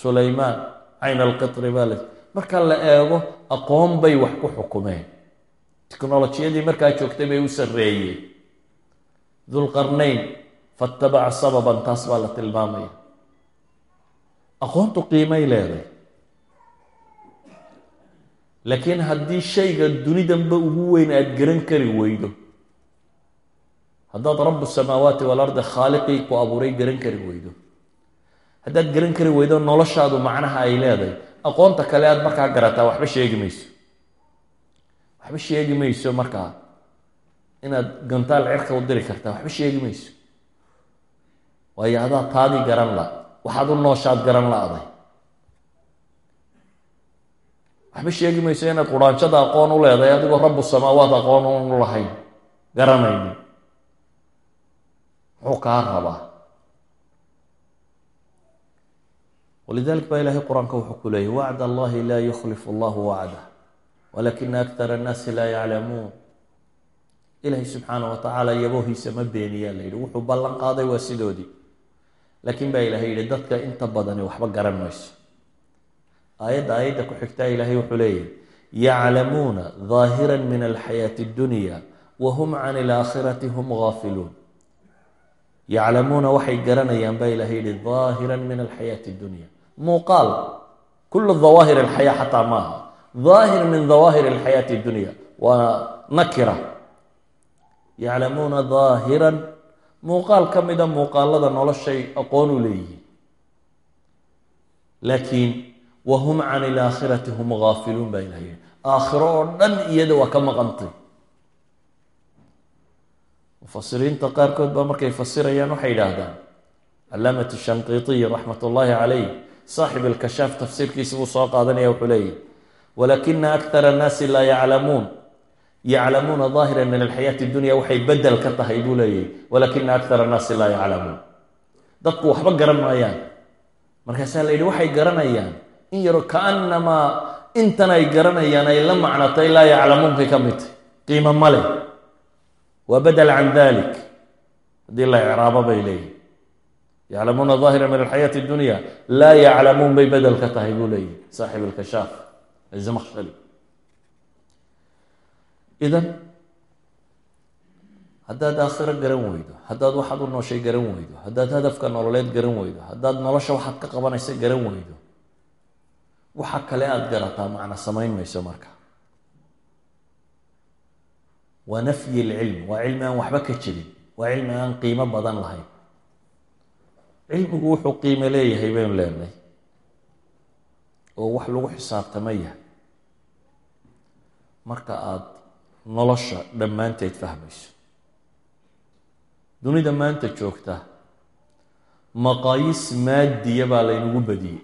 sulaymaan cayn alqitri baa la marka la eego aqoon bay wax ku xukumeen. Technolojiyadii markaa joogtay bay u sarreeyeen. Dulqarnayn faatabaca sababan taas baa la tilmaamaya aqoontu qiimay leeday. Laakiin haddii shayga dunidanba ugu weyn aada garan kari weydo haddaad rabu samaawaati waalardi khaaliqii ku abuuray garan kari weydo. Haddaad garan kari weydo noloshaadu macnaha ay leedahay aqoonta kale aad markaa garataa waxba sheegi mayso. Waxba sheegi mayso markaa. Inaad gantaal cirka u diri kartaa waxba sheegi mayso. Waayo adaa taadii garan la waxaad u nooshaad garan la-day. Waxba sheegi mayso inaad quraanjada aqoon u leedahay adigoo rabu samaawaat aqoon u lahayn. Garanaynin muxuu kaa rabaa. Walidalik baa ilahay qur'aanka wuxuu ku leeyay wacd allahi laa yukhlifu allahu wacdah walakina aktar annaasi laa yaclamuun. Ilaahay subxaana wa tacaala yaboohiisa ma beeniyaa la yidhi. Wuxuu ballan qaaday waa sidoodii laakiin baa ilahay yidhi dadka inta badani waxba garan mayso aayadda aayadda ku xigtaa ilaahay wuxuu leeyahy yaclamuuna daahira min alxayaati اddunya wa hum can alaakhirati hum gaafiluun yaclamuuna waxay garanayaan baa ilahay yihi daahiran min alxayaati اddunya muuqaal kulu dawaahir alxayaa xataa maaha daahir min dawaahir alxayaati اddunya waa nakira yaclamuuna daahiran muuqaal ka mida muuqaalada noloshay aqoon u leeyihiin. Laakiin wa can ilaakhirati hum gaafiluun baa ilahay yihi aakhiro oo dhan iyada waa ka maqantay. Mufasiriinta qaarkood baa markay fasirayaan waxay yidhaahdaan calaamat shanqiitiy raxmat ullaahi calayh saaxib alkashaaf tafsiirkiisa buu soo qaadanaya wuxuu leeyahy walakina aktar annaasi laa yaclamuun yaclamuuna daahira min alxayaati dunya waxay bedel ka tahay buu leeyahy walakina aktar annaasi laa yaclamuun dadku waxba garan maayaan markaasaa la yidhi waxay garanayaan in yaro kaanamaa intan ay garanayaan ay la macnatay laa yaclamuunkay ka mid tahy qiimo ma leh waa badel can dalik haddii la icraabo bay leeyihiin yaclamuuna daahira min alxayaati اdunya laa yaclamuun bay bedel ka tahay buu leeyihi saaxib اlkashaaf zamkshali idan haddaad aakhiro garan weydo haddaad waxaad u nooshay garan weydo haddaad hadafka nololeed garan weydo haddaad nolosha waxaad ka qabanaysa garan weydo waxa kale aada garataa macna samayn mayso marka waa nafyi lcilm waa cilmi aan waxba ka jirin waa cilmi aan qiimo badan lahayn cilmigu wuxuu qiimo leeyahay baynu leenahay oo wax lagu xisaabtama yahay marka aada nolosha dhammaanteed fahmayso. Dunida maanta joogta maqaayiis maadiya baa laynagu badiyey.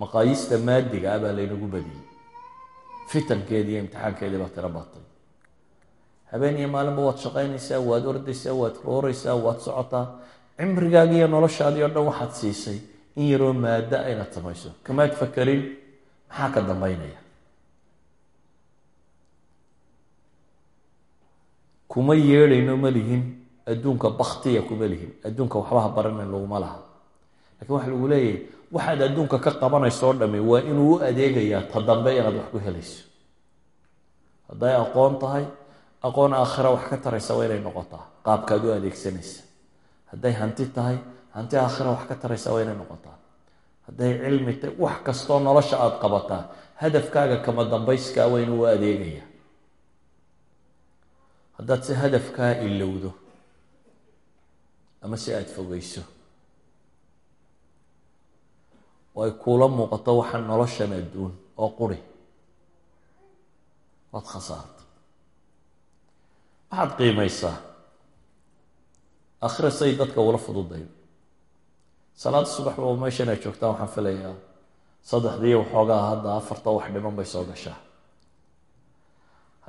Maqaayiista maadiga ah baa laynagu badiyey. Fitankeedii iyo imtixaankeedii baa tiro batay habeen iyo maalinba waad shaqaynaysaa waad ordaysaa waad rooraysaa waad socotaa. Cimrigaagi iyo noloshaadii oo dhan waxaad siisay in yaroo maado aynaad samayso kamaad fakerin maxaa ka dambeynaya kuma yeedhayno ma lihin adduunka baktiya kuma lihin. Adduunka waxbaha baranan laguma laha. Lakiin waxa lagu leeyahay waxaad adduunka ka qabanayso o dhami waa inuu u adeegayaa ta dambe inaad wax ku helayso. Hadday aqoon tahay aqoon aakhira wax ka taraysa waa inay noqotaa. Qaabkaad u adeegsanaysa. Hadday hanti tahay hanti aakhira wax ka taraysa waa inay noqotaa. Hadday cilmi tahay wax kastoo nolosha aada qabataa hadafkaaga kama dambayskaa waa inuu u adeegaya haddaad si hadafkaa ilowdo ama si aada fogeyso oo ay kuula muuqato waxa noloshan adduun oo quri. Waad khasaarta waxaad qiimaysaa. Akhira say dadka ula fududayn. Salaada subax ba meeshan ay joogtaan waxaan filayaa. Saddexdii waxoogaa hadda afarta wax dhiman bay soo gashaa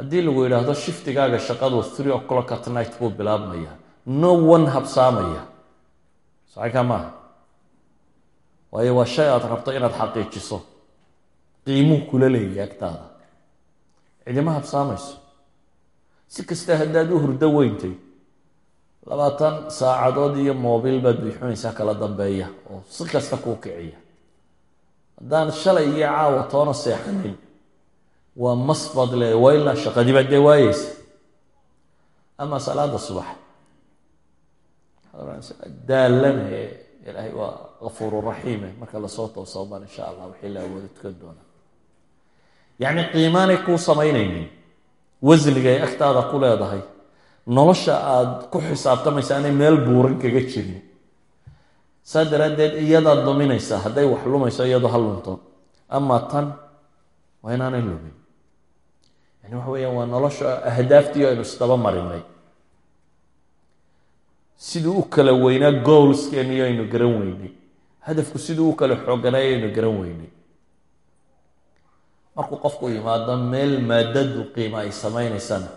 haddii lagu yidhaahdo shiftigaaga shaqadu three o'clock at night buu bilaabmaya no one habsaamaya. Saxikaa maaha? Waayo waa shay aada rabto inaad xaqiijiso. Qiimuu kula leeyahy agtaada. Cidima habsaamayso. Si kasta haddaad u hurdo weyntay labaatan saacadood iyo moobil baad bixinaysaa kala dambeeya oo si kasta kuu kiciya. Haddaan shalay iyo caawa toona seexanin waa mas baad leedahay waa ilaa shaqadii dee waayeysa ama salaada subax daalane ilaahay waa gafuuru raxiime marka la soo toosooban insha allah wixii la awoodo tukan doona. Yacni qiimaanay kuu samaynaynin wasniga ay agtaada ku leedahay. Nolosha aada ku xisaabtamaysa anay meel buuran kaga jirin. Saa daraaddeed iyadaad duminaysaa hadday wax lumayso iyadoo ha lunto. Ama tan waa inaanay lumin yani waxa weeyaan waa nolosha ahdaaftii aynu isdaba marinay siduu u kala weynaa goalskeeniyo aynu garan weynay. Hadafku siduu u kala xooganay aynu garan weynay. Markuu qofku yimaado meel maadadu qiimo ay samaynaysana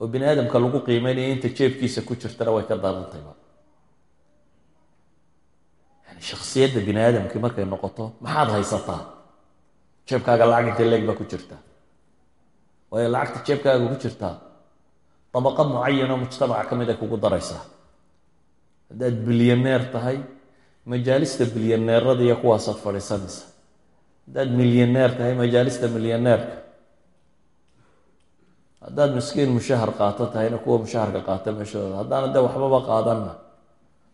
oo bini aadamka lagu qiimeynaya inta jeebkiisa ku jirtana way ka darantayba yani shaksiyadda bini aadamkii markay noqoto maxaad haysataa? Jeebkaaga lacag inta leeg baa ku jirta waayo lacagta jeebkaaga ku jirtaa dabaqo mucayanoo mujtamaca ka mid ay kugu daraysaa haddaad bilyaneer tahay majaalista bilyaneerada iyo kuwaasaad fadhiisanaysa. Haddaad milyaneer tahay majaalista milyaneerka. Haddaad miskiin mushahar qaato tahayna kuwa mushaharka qaata meeshooda. Haddaana dee waxbaba qaadanna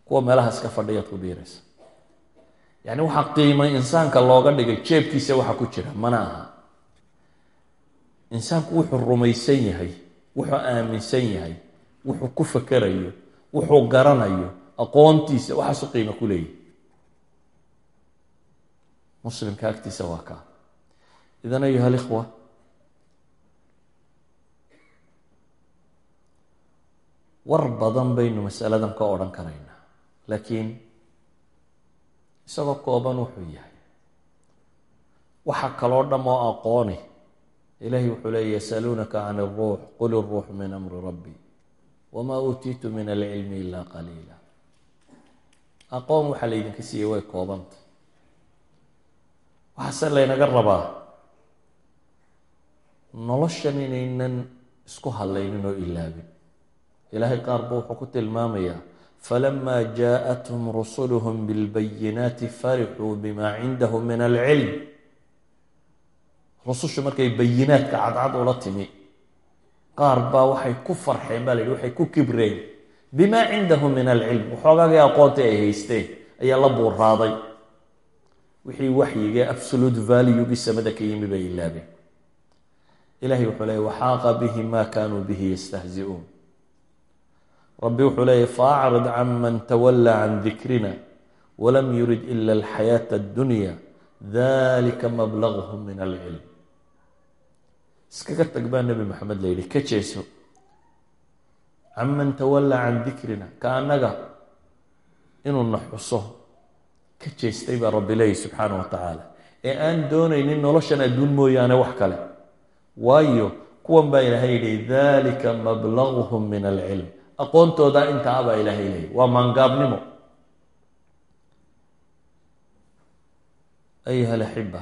kuwa meelaha iska fadhiyaad ku biiraysa. Yacni waxaa qiimay insaanka looga dhigay jeebkiisa waxa ku jira mana aha insaanku wuxuu rumaysan yahay wuxuu aaminsan yahay wuxuu ku fakerayo wuxuu garanayo aqoontiisa waxaasu qiimo ku leeyahy muslimka agtiisa waa kaa. Idan ayuha alikhwa war badan baynu masaladan ka odhan karaynaa laakiin isagoo kooban wuxuu yahay. Waxa kaloo dham oo aqooni ilahi wuxuu leeya yasaluunaka can اruux qul iruux min amri rabbi wma uutiitu min alcilmi ila qaliila aqoon waxaa laydinka siiyey way koobanta waxaase laynaga rabaa noloshan inaynan isku hadlaynin oo ilaabin ilaahay qaar ba wuxuu ku tilmaamayaa falama jaaءathum rusuluhm biاlbayinaati farixuu bima cindahum min alcilm rusushu markay bayinaadka cadcad ula timi qaar baa waxay ku farxeen ba la yidhi waxay ku kibreen. Bima cindahum min alcilm waxoogaagii aqoonta ay haysteen ayaa la buuraaday wixii waxyigee absolute valuegii samada ka yimi bay ilaabeen ilahay wuxuu leeyay waxaaqa bihim ma kanuu bihi yastahzi'uun. Rabbi wuxuu leeyay faacrid can man can dikrina walam yurid ila alxayaata addunya dalika mablaghm min alcilm iskaga tag baa nebi maxamed la yidhi ka jeeso can man tawallaa can dikrina ka annaga inuu na xuso ka jeestay baa rabbi leeyahy subxaana wa tacaala. Ee aan doonaynin noloshan adduun mooyaane wax kale. Waayo kuwan baa ilaahay yidhi dalika mablaguhum min alcilm aqoontooda intaa baa ilaahay leeyay waa maangaabnimo. Ayuha alaxiba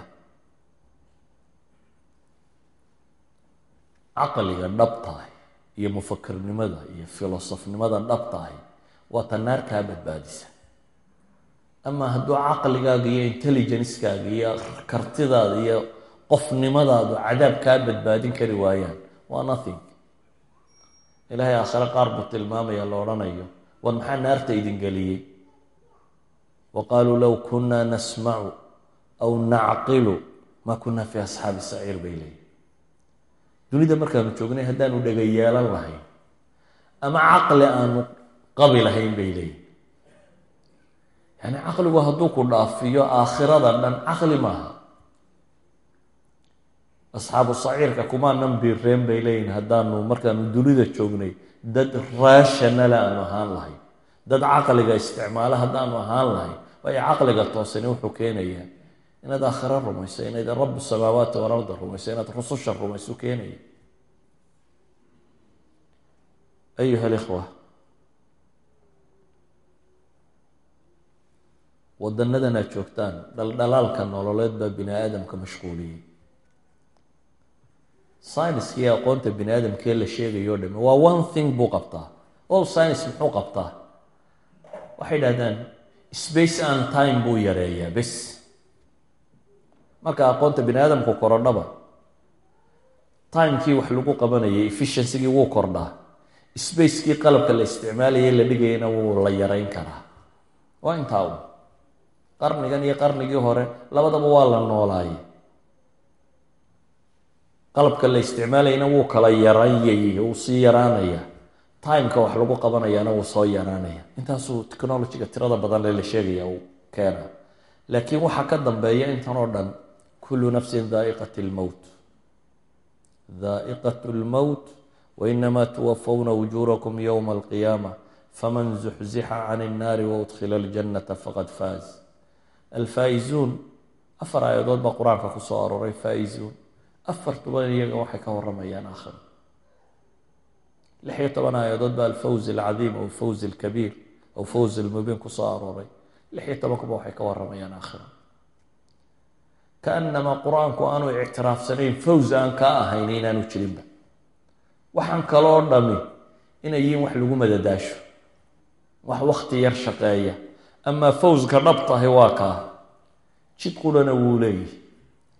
caqliga dhabtahay iyo mufakarnimada iyo filosofnimada dhabtahay waa ta naar kaa badbaadisa. Ama hadduu caqligaaga iyo intelligencekaaga iyo kartidaada iyo qofnimadaadu cadaab kaa badbaadin kari waayaan waa nothing. Ilaahay aakhire qaar buu tilmaamaya la odhanayo war maxaa naarta idin geliyey? Wa qaaluu low kunna nasmacu aw nacqilu maa kunna fi asxaabi saciir bay leeyihiin dunida markaanu joognay haddaanu dhega yeelan lahayn ama caqli aanu qabi lahayn bay leeyihiin yani caqligu hadduu ku dhaafiyo aakhirada dhan caqli maaha. Asxaabu saciirka kumaanan biireen bay leeyihiin haddaanu markaanu dunida joognay. Dad raashanale aanu ahaan lahayn. Dad caqliga isticmaalo haddaanu ahaan lahayn. Waayo caqliga toosani wuxuu keenayaa inaad aakhiro rumayso inayd rabu samaawaati walarda rumayso inaad rususha rumayso keenaya ayuha alikhwa wadanadan aad joogtaan dhaldhalaalka nololeed baa bini aadamka mashquuliyey. Syniska iyo aqoonta bini aadamkee la sheegayo o dhami waa one thing buu qabtaa. All science muxuu qabtaa? Waxay idhahdaan space and time buu yareeyaa bes marka aqoonta bini aadamku korodhaba timekii wax lagu qabanayay efficiency-gii wuu kordhaa. Spacekii qalabka la isticmaalayay la dhigayana wuu la yareyn karaa. Waa intaa u. Qarnigan iyo qarnigii hore labadaba waa la noolaayay. Qalabka la isticmaalayana wuu kala yarayay wuu sii yaraanaya. Timeka wax lagu qabanayaana wuu soo yaraanaya. Intaasuu technologyga tirada badan la sheegaya uu keena laakiin waxaa ka dambeeya intan oo dhan kullu nafsin daa'iqat lmowt daa'iqat lmowt wainama tuwafawna wujuurakum yowma alqiyaama faman zuxzixa can innaari waudkhila aljannata faqad faaz alfaa'izuun afar aayadood baa qur'aanka ku soo arooray faa'izuun afartuba iyaga waxay ka waramayaan aakhiro lix iyo toban aayadood baa alfawz alcadiim aw fawz alkabiir aw fawz almubiin ku soo arooray lix iyo tobankuba waxay ka waramayaan aakhiro kaanamaa qur'aanku aanu ictiraafsanayn fawz aan kaa ahayn inaanu jirinba. Waxaan kaloo dhami inay wax lagu madadaasho wax wakti yar shaqeeya. Amaa fawzka dhabtahay waa kaa jid qurana wuu leeyihi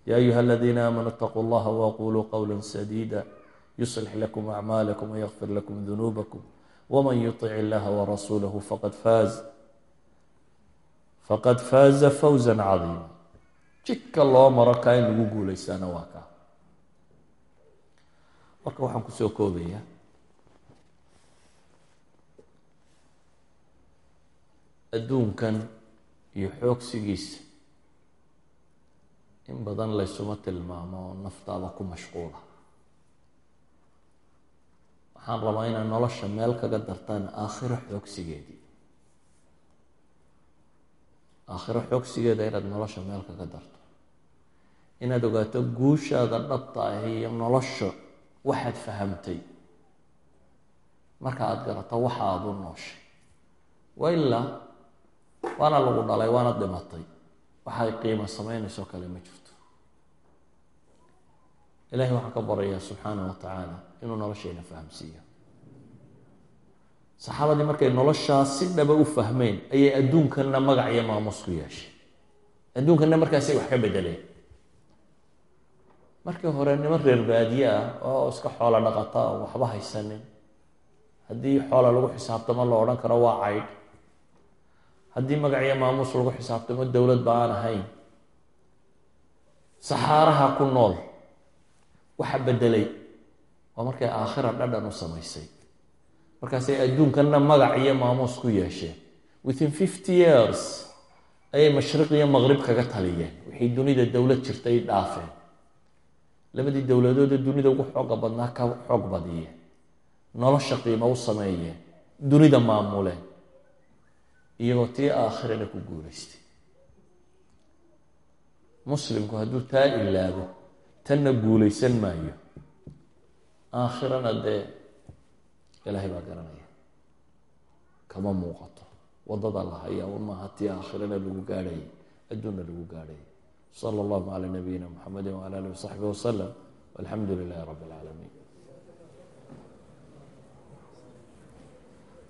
ya ayuha aladiina aamanuu itaquu llaha waquluu qowla sadiida. Yuslix lakum acmaalakum wayakfir lakum dunuubakum wman yutic illaha warasuulahu faqad faaz faqad faaza fawza cadiima jidka loo maro kaa in lagu guuleystaana waa kaa marka waxaan ku soo koobayaa. Adduunkan iyo xoogsigiisa in badan laysuma tilmaamo naftaada ku mashquula. Waxaan rabaa inaad nolosha meel kaga dartaan aakhiro xoogsigeedii aakhiro xoogsigeeda inaad nolosha meel kaga darto. Inaad ogaato guushaada dhabta ah iyo nolosha waxaad fahamtay. Marka aada garato waxa aada u nooshay. Wa ilaa waana lagu dhalay waana dhimatay. Waxay qiimo sameynayso kale ma jirto. Ilahay waxaan ka barayaa subxaana wa tacaala inuu noloshayna fahamsiiyo saxaabadii markay noloshaa si dhaba u fahmeen ayay adduunkanna magac iyo maamuus ku yeeshay. Adduunkanna markaasay wax ka bedeleen markii hore niman reer baadiye ah oo iska xoola dhaqata oo waxba haysanin. Haddii xoola lagu xisaabtamo la odhan karo waa caydh haddii magac iyo maamuus lagu xisaabtamo dowlad ba aan ahayn. Saxaaraha ku nool waxa bedelay waa markay aakhira dhadhan u samaysay markaasay adduunkanna magac iyo maamuus ku yeesheen within fifty years ayay mashriq iyo maqrib kaga taliyeen wixii dunida dowlad jirtay dhaafeen labadii dowladood ee dunida ugu xooga badnaa ka xoog badiyeen nolosha qiimo u sameeyeen dunida maamuleen iyagoo tii aakhirana ku guulaystay muslimku hadduu taa ilaabo tanna guulaysan maayo. Aakhirana dee ilaahay baa garanaya. Kama muuqato. Waddada la hayaa maaha aakhirana lagu gaadhayay adduunna lagu gaadhayay sala allahu calaa nabiyina muxamedi wala alihi wasaxbi wasalam walxamdu lilahi rabbi alcaalamiin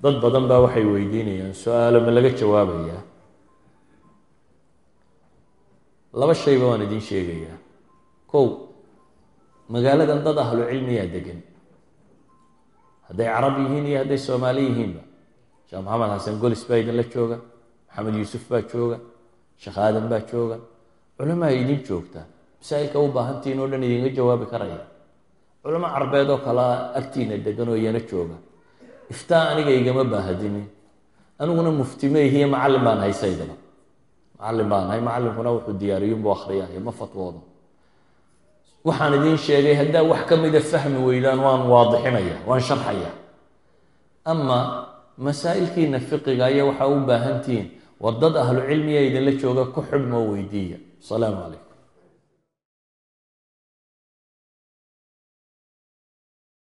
dad badan baa waxay weydiinayaan su'aalo ma laga jawaabayaa laba shayba waan idiin sheegayaa. Kow magaaladan dad ahlu cilmiyaa degan hadday carab yihiin iyo hadday soomaali yihiinba sheekh maxamed xasan golis baa idinla jooga maxamed yuusuf baa jooga sheekh aadan baa jooga. Culamaa idin joogta masaa-ilka u baahantihin oo dhan idinga jawaabi karaya. Culamo carbeed oo kalea agtiina degan oo iyana jooga. Iftaa aniga igama baahadinin aniguna muftimeyhiyo macallin baan haysaydaba macallin baan ahay macallinkuna wuxuu diyaariyunbuu akhriyaayo ma fatwoodo waxaan idiin sheegay haddaa wax ka mida fahmi weydaan waan waadixinaya waan sharxaya. Ama masaa-ilkiina fiqiga aya waxaa u baahantihiin war dad ahlu cilmiya idinla jooga ku xidhmoo weydiiya. Asalaamu calaykum